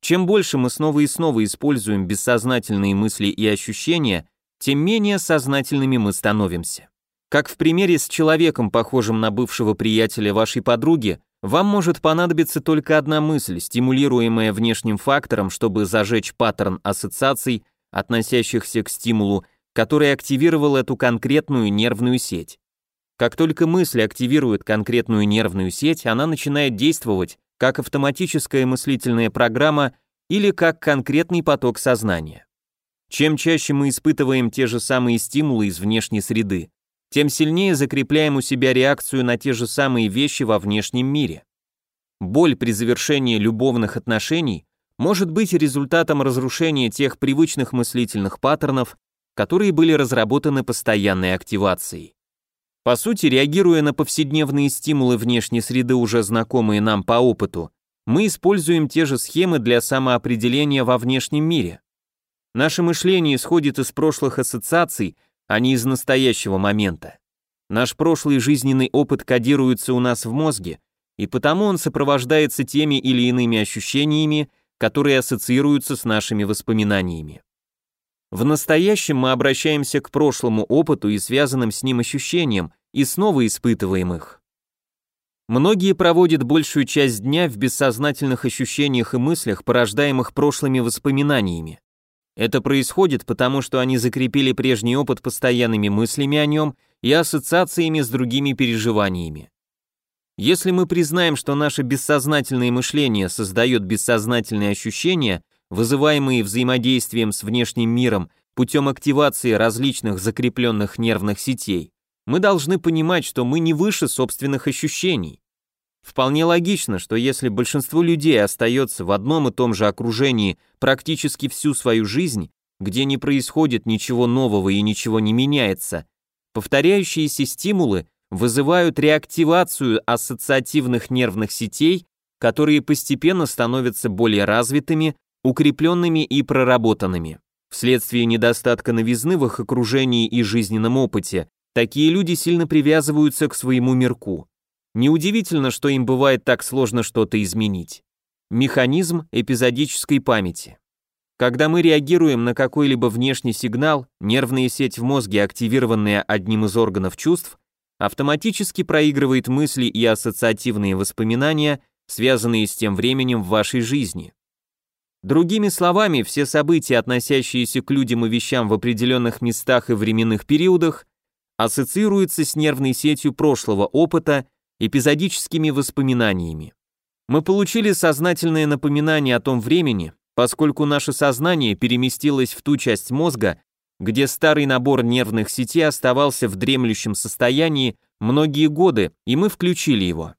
Чем больше мы снова и снова используем бессознательные мысли и ощущения, тем менее сознательными мы становимся. Как в примере с человеком, похожим на бывшего приятеля вашей подруги, вам может понадобиться только одна мысль, стимулируемая внешним фактором, чтобы зажечь паттерн ассоциаций, относящихся к стимулу, который активировал эту конкретную нервную сеть. Как только мысль активирует конкретную нервную сеть, она начинает действовать как автоматическая мыслительная программа или как конкретный поток сознания. Чем чаще мы испытываем те же самые стимулы из внешней среды, тем сильнее закрепляем у себя реакцию на те же самые вещи во внешнем мире. Боль при завершении любовных отношений может быть результатом разрушения тех привычных мыслительных паттернов, которые были разработаны постоянной активацией. По сути, реагируя на повседневные стимулы внешней среды, уже знакомые нам по опыту, мы используем те же схемы для самоопределения во внешнем мире. Наше мышление исходит из прошлых ассоциаций, а не из настоящего момента. Наш прошлый жизненный опыт кодируется у нас в мозге, и потому он сопровождается теми или иными ощущениями, которые ассоциируются с нашими воспоминаниями. В настоящем мы обращаемся к прошлому опыту и связанным с ним ощущениям, и снова испытываем их. Многие проводят большую часть дня в бессознательных ощущениях и мыслях, порождаемых прошлыми воспоминаниями. Это происходит потому, что они закрепили прежний опыт постоянными мыслями о нем и ассоциациями с другими переживаниями. Если мы признаем, что наше бессознательное мышление создает бессознательные ощущения, вызываемые взаимодействием с внешним миром путем активации различных закрепленных нервных сетей, мы должны понимать, что мы не выше собственных ощущений. Вполне логично, что если большинство людей остается в одном и том же окружении практически всю свою жизнь, где не происходит ничего нового и ничего не меняется, повторяющиеся стимулы вызывают реактивацию ассоциативных нервных сетей, которые постепенно становятся более развитыми, укрепленными и проработанными. Вследствие недостатка новизны в их окружении и жизненном опыте, Такие люди сильно привязываются к своему мирку. Неудивительно, что им бывает так сложно что-то изменить. Механизм эпизодической памяти. Когда мы реагируем на какой-либо внешний сигнал, нервная сеть в мозге, активированная одним из органов чувств, автоматически проигрывает мысли и ассоциативные воспоминания, связанные с тем временем в вашей жизни. Другими словами, все события, относящиеся к людям и вещам в определенных местах и временных периодах, ассоциируется с нервной сетью прошлого опыта, эпизодическими воспоминаниями. Мы получили сознательное напоминание о том времени, поскольку наше сознание переместилось в ту часть мозга, где старый набор нервных сетей оставался в дремлющем состоянии многие годы, и мы включили его.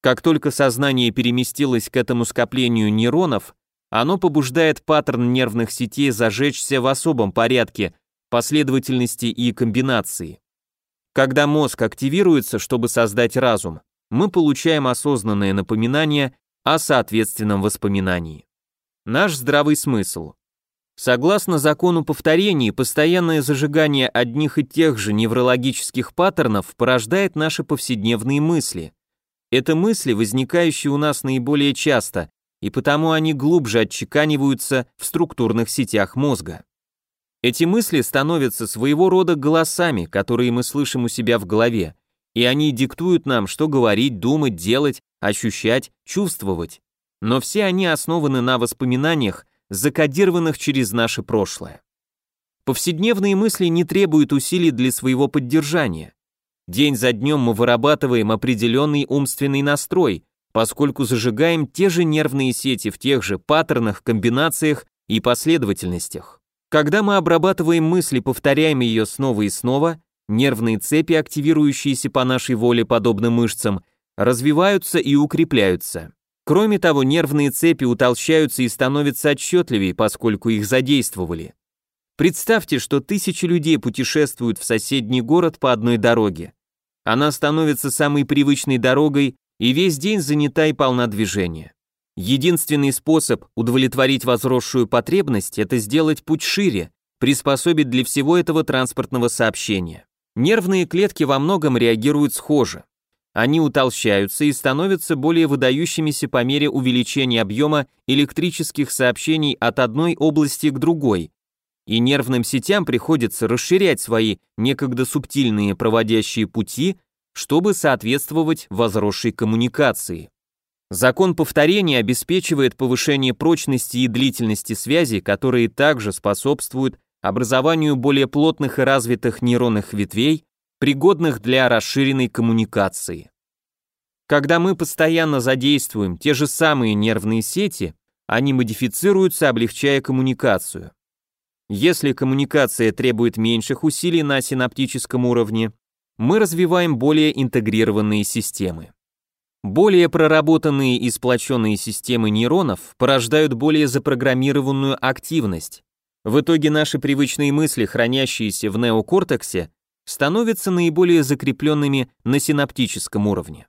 Как только сознание переместилось к этому скоплению нейронов, оно побуждает паттерн нервных сетей зажечься в особом порядке, последовательности и комбинации. Когда мозг активируется, чтобы создать разум, мы получаем осознанное напоминание о соответственном воспоминании. Наш здравый смысл. Согласно закону повторения, постоянное зажигание одних и тех же неврологических паттернов порождает наши повседневные мысли. Это мысли, возникающие у нас наиболее часто, и потому они глубже отчеканиваются в структурных сетях мозга. Эти мысли становятся своего рода голосами, которые мы слышим у себя в голове, и они диктуют нам, что говорить, думать, делать, ощущать, чувствовать. Но все они основаны на воспоминаниях, закодированных через наше прошлое. Повседневные мысли не требуют усилий для своего поддержания. День за днем мы вырабатываем определенный умственный настрой, поскольку зажигаем те же нервные сети в тех же паттернах, комбинациях и последовательностях. Когда мы обрабатываем мысли, повторяем ее снова и снова, нервные цепи, активирующиеся по нашей воле подобно мышцам, развиваются и укрепляются. Кроме того, нервные цепи утолщаются и становятся отчетливее, поскольку их задействовали. Представьте, что тысячи людей путешествуют в соседний город по одной дороге. Она становится самой привычной дорогой и весь день занята и полна движения. Единственный способ удовлетворить возросшую потребность – это сделать путь шире, приспособить для всего этого транспортного сообщения. Нервные клетки во многом реагируют схоже. Они утолщаются и становятся более выдающимися по мере увеличения объема электрических сообщений от одной области к другой. И нервным сетям приходится расширять свои некогда субтильные проводящие пути, чтобы соответствовать возросшей коммуникации. Закон повторения обеспечивает повышение прочности и длительности связи, которые также способствуют образованию более плотных и развитых нейронных ветвей, пригодных для расширенной коммуникации. Когда мы постоянно задействуем те же самые нервные сети, они модифицируются, облегчая коммуникацию. Если коммуникация требует меньших усилий на синаптическом уровне, мы развиваем более интегрированные системы. Более проработанные и сплоченные системы нейронов порождают более запрограммированную активность. В итоге наши привычные мысли, хранящиеся в неокортексе, становятся наиболее закрепленными на синаптическом уровне.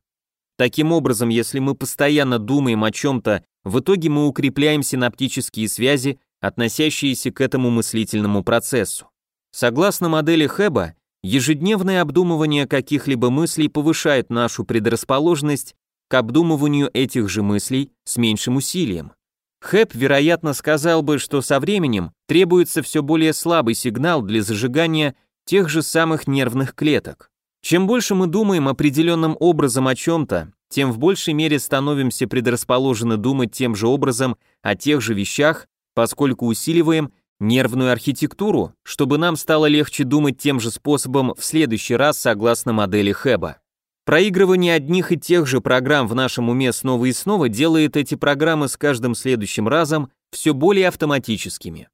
Таким образом, если мы постоянно думаем о чем-то, в итоге мы укрепляем синаптические связи, относящиеся к этому мыслительному процессу. Согласно модели Хэба, ежедневное обдумывание каких-либо мыслей повышает нашу предрасположенность к обдумыванию этих же мыслей с меньшим усилием. Хэп, вероятно, сказал бы, что со временем требуется все более слабый сигнал для зажигания тех же самых нервных клеток. Чем больше мы думаем определенным образом о чем-то, тем в большей мере становимся предрасположены думать тем же образом о тех же вещах, поскольку усиливаем нервную архитектуру, чтобы нам стало легче думать тем же способом в следующий раз согласно модели Хэба. Проигрывание одних и тех же программ в нашем уме снова и снова делает эти программы с каждым следующим разом все более автоматическими.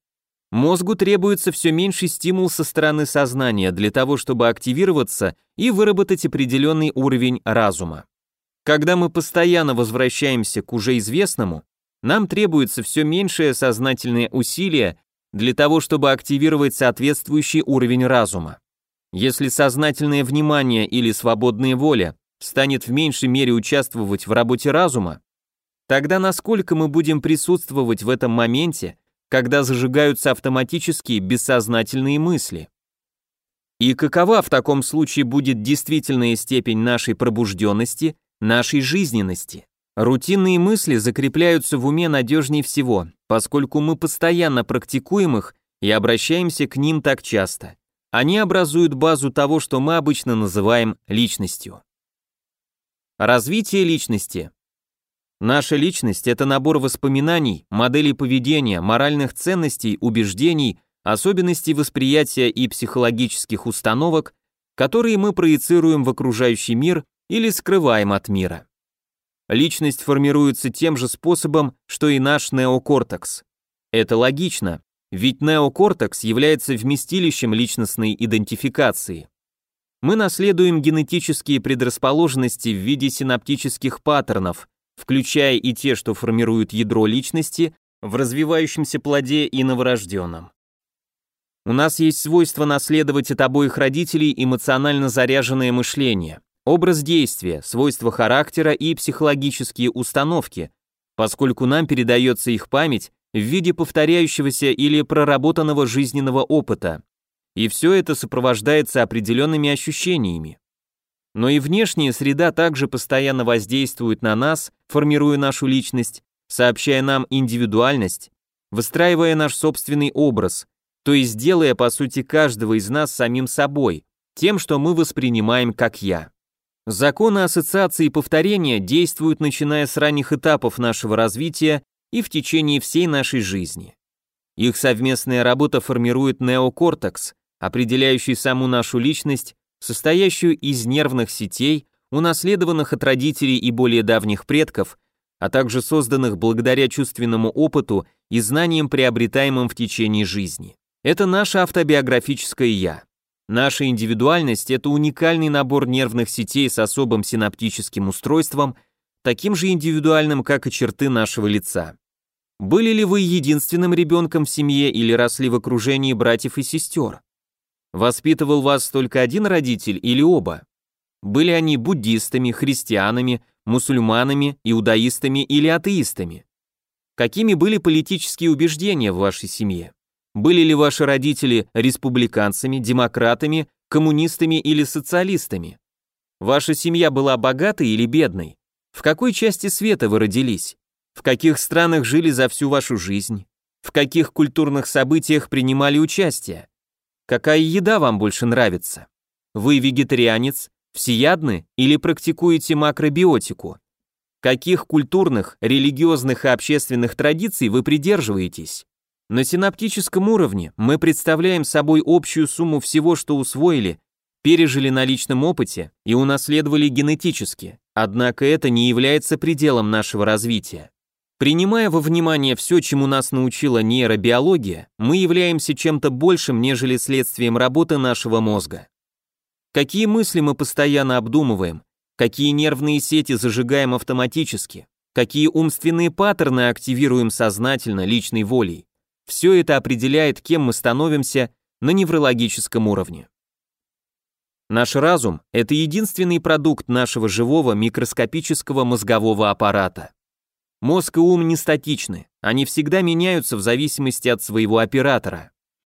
Мозгу требуется все меньше стимул со стороны сознания для того, чтобы активироваться и выработать определенный уровень разума. Когда мы постоянно возвращаемся к уже известному, нам требуется все меньшее сознательное усилие для того, чтобы активировать соответствующий уровень разума. Если сознательное внимание или свободная воля станет в меньшей мере участвовать в работе разума, тогда насколько мы будем присутствовать в этом моменте, когда зажигаются автоматические бессознательные мысли? И какова в таком случае будет действительная степень нашей пробужденности, нашей жизненности? Рутинные мысли закрепляются в уме надежнее всего, поскольку мы постоянно практикуем их и обращаемся к ним так часто. Они образуют базу того, что мы обычно называем личностью. Развитие личности. Наша личность – это набор воспоминаний, моделей поведения, моральных ценностей, убеждений, особенностей восприятия и психологических установок, которые мы проецируем в окружающий мир или скрываем от мира. Личность формируется тем же способом, что и наш неокортекс. Это логично, ведь неокортекс является вместилищем личностной идентификации. Мы наследуем генетические предрасположенности в виде синаптических паттернов, включая и те, что формируют ядро личности в развивающемся плоде и новорожденном. У нас есть свойство наследовать от обоих родителей эмоционально заряженное мышление, образ действия, свойства характера и психологические установки, поскольку нам передается их память в виде повторяющегося или проработанного жизненного опыта. И все это сопровождается определенными ощущениями. Но и внешняя среда также постоянно воздействует на нас, формируя нашу личность, сообщая нам индивидуальность, выстраивая наш собственный образ, то есть делая по сути каждого из нас самим собой, тем, что мы воспринимаем как «я». Законы ассоциации и повторения действуют начиная с ранних этапов нашего развития и в течение всей нашей жизни. Их совместная работа формирует неокортекс, определяющий саму нашу личность, состоящую из нервных сетей, унаследованных от родителей и более давних предков, а также созданных благодаря чувственному опыту и знаниям, приобретаемым в течение жизни. Это наше автобиографическое «я». Наша индивидуальность – это уникальный набор нервных сетей с особым синаптическим устройством, таким же индивидуальным, как и черты нашего лица. Были ли вы единственным ребенком в семье или росли в окружении братьев и сестер? Воспитывал вас только один родитель или оба? Были они буддистами, христианами, мусульманами, иудаистами или атеистами? Какими были политические убеждения в вашей семье? Были ли ваши родители республиканцами, демократами, коммунистами или социалистами? Ваша семья была богатой или бедной? В какой части света вы родились? в каких странах жили за всю вашу жизнь, в каких культурных событиях принимали участие, какая еда вам больше нравится, вы вегетарианец, всеядны или практикуете макробиотику, каких культурных, религиозных и общественных традиций вы придерживаетесь. На синаптическом уровне мы представляем собой общую сумму всего, что усвоили, пережили на личном опыте и унаследовали генетически, однако это не является пределом нашего развития. Принимая во внимание все, чему нас научила нейробиология, мы являемся чем-то большим, нежели следствием работы нашего мозга. Какие мысли мы постоянно обдумываем, какие нервные сети зажигаем автоматически, какие умственные паттерны активируем сознательно, личной волей. Все это определяет, кем мы становимся на неврологическом уровне. Наш разум – это единственный продукт нашего живого микроскопического мозгового аппарата. Мозг и ум не статичны, они всегда меняются в зависимости от своего оператора.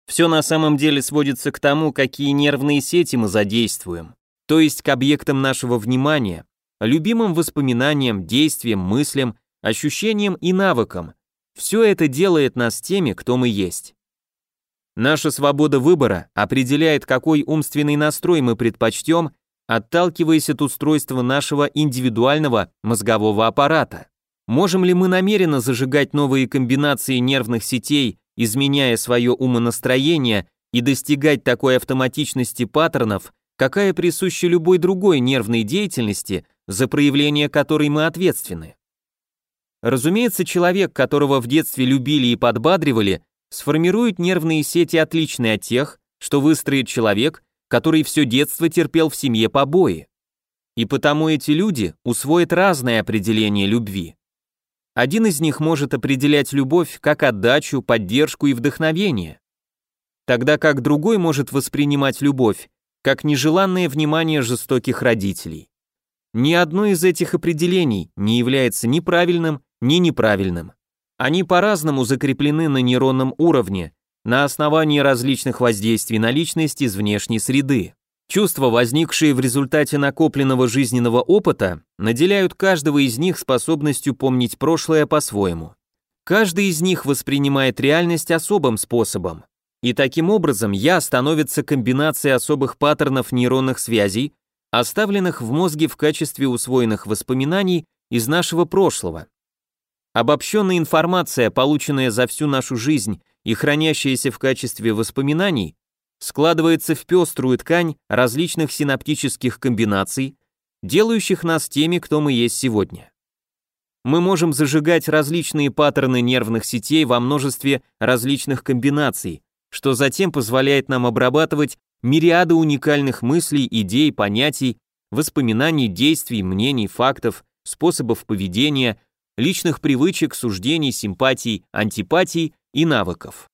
Все на самом деле сводится к тому, какие нервные сети мы задействуем, то есть к объектам нашего внимания, любимым воспоминаниям, действиям, мыслям, ощущениям и навыкам. Все это делает нас теми, кто мы есть. Наша свобода выбора определяет, какой умственный настрой мы предпочтем, отталкиваясь от устройства нашего индивидуального мозгового аппарата. Можем ли мы намеренно зажигать новые комбинации нервных сетей, изменяя свое умонастроение и достигать такой автоматичности паттернов, какая присуща любой другой нервной деятельности, за проявление которой мы ответственны? Разумеется, человек, которого в детстве любили и подбадривали, сформирует нервные сети отличные от тех, что выстроит человек, который все детство терпел в семье побои. И потому эти люди усвоят разное определение любви. Один из них может определять любовь как отдачу, поддержку и вдохновение, тогда как другой может воспринимать любовь как нежеланное внимание жестоких родителей. Ни одно из этих определений не является ни правильным, ни неправильным. Они по-разному закреплены на нейронном уровне на основании различных воздействий на личность из внешней среды. Чувства, возникшие в результате накопленного жизненного опыта, наделяют каждого из них способностью помнить прошлое по-своему. Каждый из них воспринимает реальность особым способом. И таким образом я становится комбинацией особых паттернов нейронных связей, оставленных в мозге в качестве усвоенных воспоминаний из нашего прошлого. Обобщенная информация, полученная за всю нашу жизнь и хранящаяся в качестве воспоминаний, складывается в пеструю ткань различных синаптических комбинаций, делающих нас теми, кто мы есть сегодня. Мы можем зажигать различные паттерны нервных сетей во множестве различных комбинаций, что затем позволяет нам обрабатывать мириады уникальных мыслей, идей, понятий, воспоминаний, действий, мнений, фактов, способов поведения, личных привычек, суждений, симпатий, антипатий и навыков.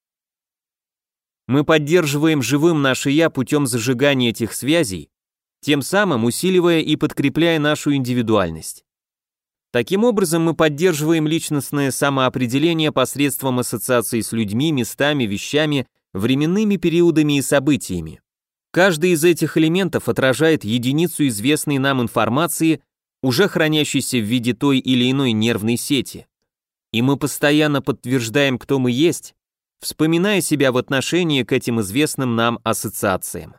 Мы поддерживаем живым наше «я» путем зажигания этих связей, тем самым усиливая и подкрепляя нашу индивидуальность. Таким образом, мы поддерживаем личностное самоопределение посредством ассоциаций с людьми, местами, вещами, временными периодами и событиями. Каждый из этих элементов отражает единицу известной нам информации, уже хранящейся в виде той или иной нервной сети. И мы постоянно подтверждаем, кто мы есть, вспоминая себя в отношении к этим известным нам ассоциациям.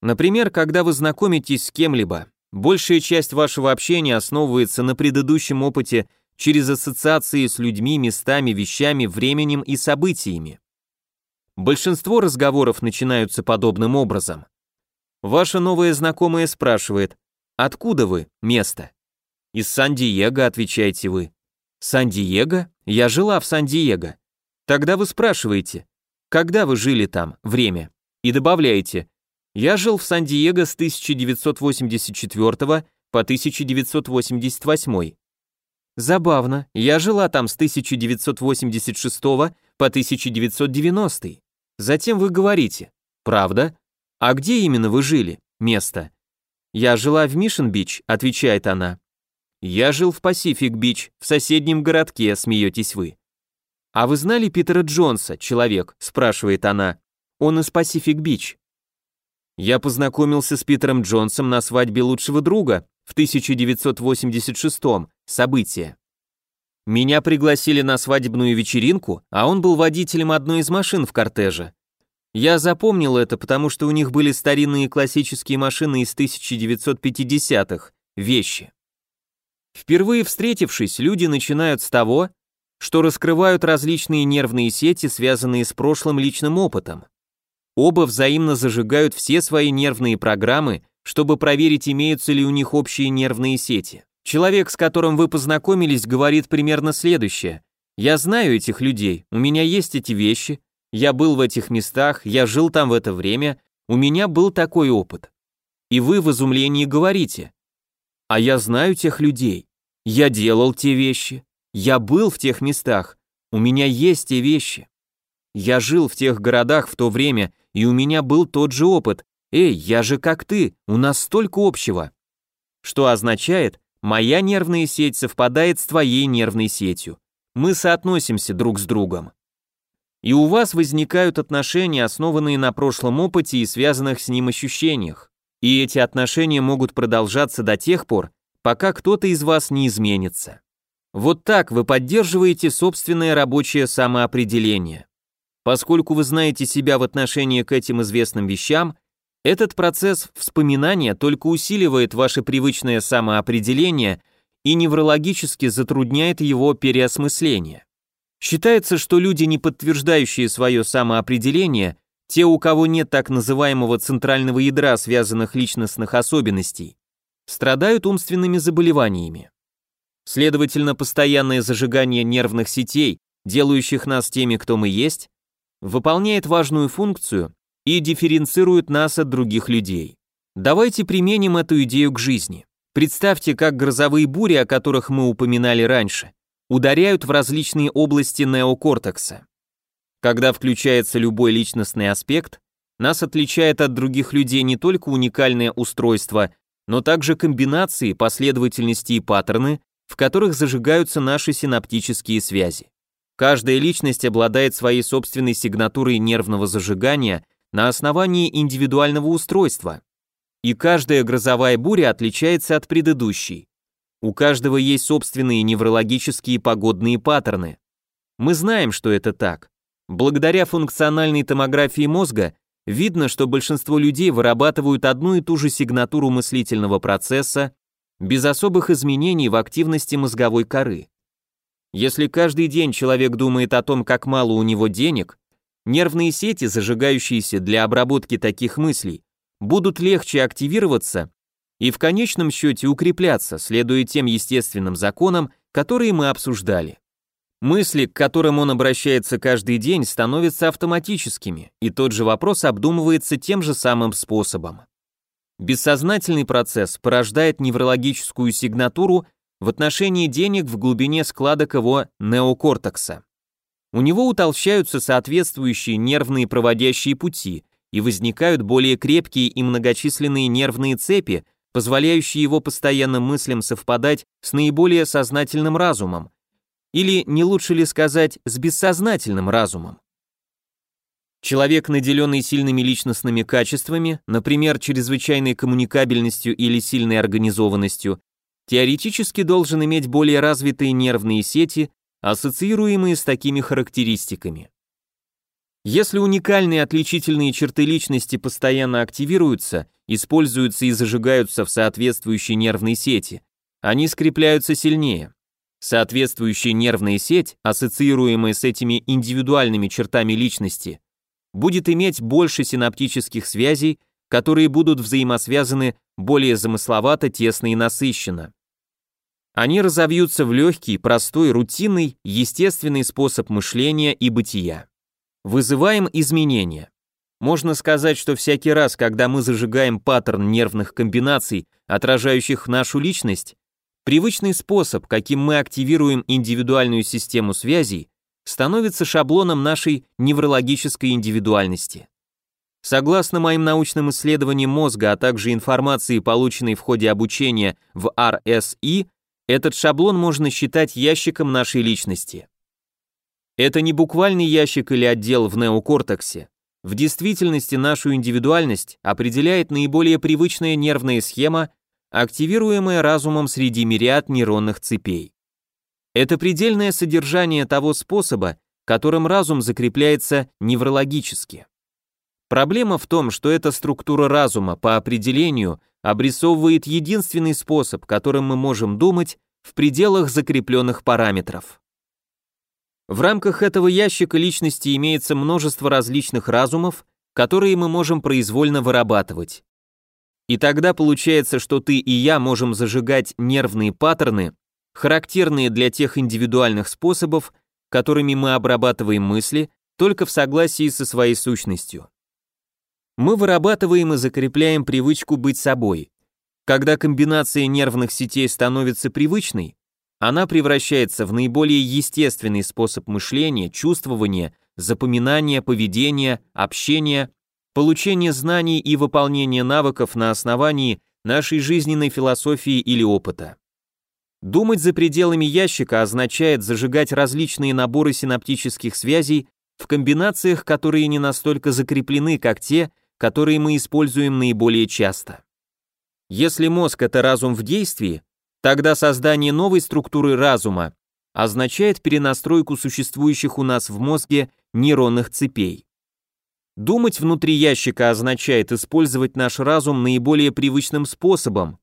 Например, когда вы знакомитесь с кем-либо, большая часть вашего общения основывается на предыдущем опыте через ассоциации с людьми, местами, вещами, временем и событиями. Большинство разговоров начинаются подобным образом. Ваша новая знакомая спрашивает «Откуда вы? Место?» «Из Сан-Диего», — отвечаете вы. «Сан-Диего? Я жила в Сан-Диего. Тогда вы спрашиваете, когда вы жили там, время, и добавляете, я жил в Сан-Диего с 1984 по 1988. Забавно, я жила там с 1986 по 1990. Затем вы говорите, правда? А где именно вы жили? Место. Я жила в Мишен-Бич, отвечает она. Я жил в Пасифик-Бич, в соседнем городке, смеетесь вы. «А вы знали Питера Джонса, человек?» – спрашивает она. «Он из Пасифик-Бич». «Я познакомился с Питером Джонсом на свадьбе лучшего друга в 1986-м. Событие. Меня пригласили на свадебную вечеринку, а он был водителем одной из машин в кортеже. Я запомнил это, потому что у них были старинные классические машины из 1950-х, вещи. Впервые встретившись, люди начинают с того, что раскрывают различные нервные сети, связанные с прошлым личным опытом. Оба взаимно зажигают все свои нервные программы, чтобы проверить, имеются ли у них общие нервные сети. Человек, с которым вы познакомились, говорит примерно следующее. «Я знаю этих людей, у меня есть эти вещи, я был в этих местах, я жил там в это время, у меня был такой опыт». И вы в изумлении говорите. «А я знаю тех людей, я делал те вещи, я был в тех местах, у меня есть те вещи. Я жил в тех городах в то время, и у меня был тот же опыт. Эй, я же как ты, у нас столько общего. Что означает, моя нервная сеть совпадает с твоей нервной сетью. Мы соотносимся друг с другом. И у вас возникают отношения, основанные на прошлом опыте и связанных с ним ощущениях. И эти отношения могут продолжаться до тех пор, пока кто-то из вас не изменится. Вот так вы поддерживаете собственное рабочее самоопределение. Поскольку вы знаете себя в отношении к этим известным вещам, этот процесс вспоминания только усиливает ваше привычное самоопределение и неврологически затрудняет его переосмысление. Считается, что люди, не подтверждающие свое самоопределение, те, у кого нет так называемого центрального ядра связанных личностных особенностей, страдают умственными заболеваниями. Следовательно, постоянное зажигание нервных сетей, делающих нас теми, кто мы есть, выполняет важную функцию и дифференцирует нас от других людей. Давайте применим эту идею к жизни. Представьте, как грозовые бури, о которых мы упоминали раньше, ударяют в различные области неокортекса. Когда включается любой личностный аспект, нас отличает от других людей не только уникальное устройство, но также комбинации, последовательности и паттерны, в которых зажигаются наши синаптические связи. Каждая личность обладает своей собственной сигнатурой нервного зажигания на основании индивидуального устройства. И каждая грозовая буря отличается от предыдущей. У каждого есть собственные неврологические погодные паттерны. Мы знаем, что это так. Благодаря функциональной томографии мозга видно, что большинство людей вырабатывают одну и ту же сигнатуру мыслительного процесса без особых изменений в активности мозговой коры. Если каждый день человек думает о том, как мало у него денег, нервные сети, зажигающиеся для обработки таких мыслей, будут легче активироваться и в конечном счете укрепляться, следуя тем естественным законам, которые мы обсуждали. Мысли, к которым он обращается каждый день, становятся автоматическими, и тот же вопрос обдумывается тем же самым способом. Бессознательный процесс порождает неврологическую сигнатуру в отношении денег в глубине складок его неокортекса. У него утолщаются соответствующие нервные проводящие пути и возникают более крепкие и многочисленные нервные цепи, позволяющие его постоянным мыслям совпадать с наиболее сознательным разумом. Или, не лучше ли сказать, с бессознательным разумом. Человек, наделенный сильными личностными качествами, например, чрезвычайной коммуникабельностью или сильной организованностью, теоретически должен иметь более развитые нервные сети, ассоциируемые с такими характеристиками. Если уникальные отличительные черты личности постоянно активируются, используются и зажигаются в соответствующей нервной сети, они скрепляются сильнее. Соответствующая нервная сеть, ассоциируемая с этими индивидуальными чертами личности, будет иметь больше синаптических связей, которые будут взаимосвязаны более замысловато, тесно и насыщенно. Они разовьются в легкий, простой, рутинный, естественный способ мышления и бытия. Вызываем изменения. Можно сказать, что всякий раз, когда мы зажигаем паттерн нервных комбинаций, отражающих нашу личность, привычный способ, каким мы активируем индивидуальную систему связей, становится шаблоном нашей неврологической индивидуальности. Согласно моим научным исследованиям мозга, а также информации, полученной в ходе обучения в RSI, этот шаблон можно считать ящиком нашей личности. Это не буквальный ящик или отдел в неокортексе. В действительности нашу индивидуальность определяет наиболее привычная нервная схема, активируемая разумом среди мириад нейронных цепей. Это предельное содержание того способа, которым разум закрепляется неврологически. Проблема в том, что эта структура разума по определению обрисовывает единственный способ, которым мы можем думать в пределах закрепленных параметров. В рамках этого ящика личности имеется множество различных разумов, которые мы можем произвольно вырабатывать. И тогда получается, что ты и я можем зажигать нервные паттерны, характерные для тех индивидуальных способов, которыми мы обрабатываем мысли, только в согласии со своей сущностью. Мы вырабатываем и закрепляем привычку быть собой. Когда комбинация нервных сетей становится привычной, она превращается в наиболее естественный способ мышления, чувствования, запоминания, поведения, общения, получения знаний и выполнения навыков на основании нашей жизненной философии или опыта. Думать за пределами ящика означает зажигать различные наборы синаптических связей в комбинациях, которые не настолько закреплены, как те, которые мы используем наиболее часто. Если мозг — это разум в действии, тогда создание новой структуры разума означает перенастройку существующих у нас в мозге нейронных цепей. Думать внутри ящика означает использовать наш разум наиболее привычным способом,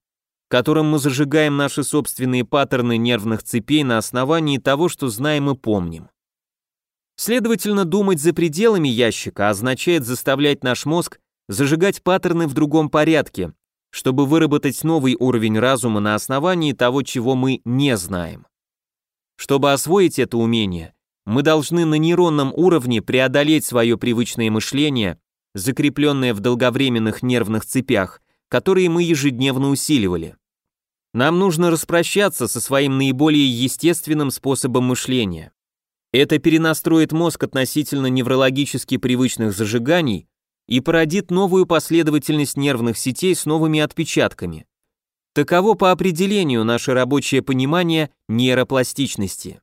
которым мы зажигаем наши собственные паттерны нервных цепей на основании того, что знаем и помним. Следовательно, думать за пределами ящика означает заставлять наш мозг зажигать паттерны в другом порядке, чтобы выработать новый уровень разума на основании того, чего мы не знаем. Чтобы освоить это умение, мы должны на нейронном уровне преодолеть свое привычное мышление, закрепленное в долговременных нервных цепях, которые мы ежедневно усиливали. Нам нужно распрощаться со своим наиболее естественным способом мышления. Это перенастроит мозг относительно неврологически привычных зажиганий и породит новую последовательность нервных сетей с новыми отпечатками. Таково по определению наше рабочее понимание нейропластичности.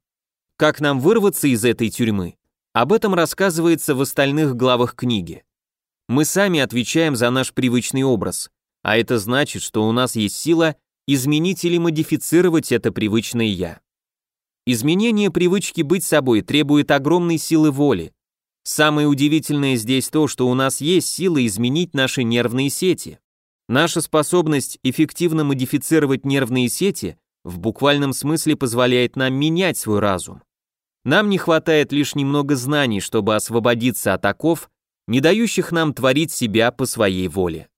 Как нам вырваться из этой тюрьмы? Об этом рассказывается в остальных главах книги. Мы сами отвечаем за наш привычный образ, а это значит, что у нас есть сила изменить или модифицировать это привычное «я». Изменение привычки быть собой требует огромной силы воли. Самое удивительное здесь то, что у нас есть сила изменить наши нервные сети. Наша способность эффективно модифицировать нервные сети в буквальном смысле позволяет нам менять свой разум. Нам не хватает лишь немного знаний, чтобы освободиться от оков, не дающих нам творить себя по своей воле.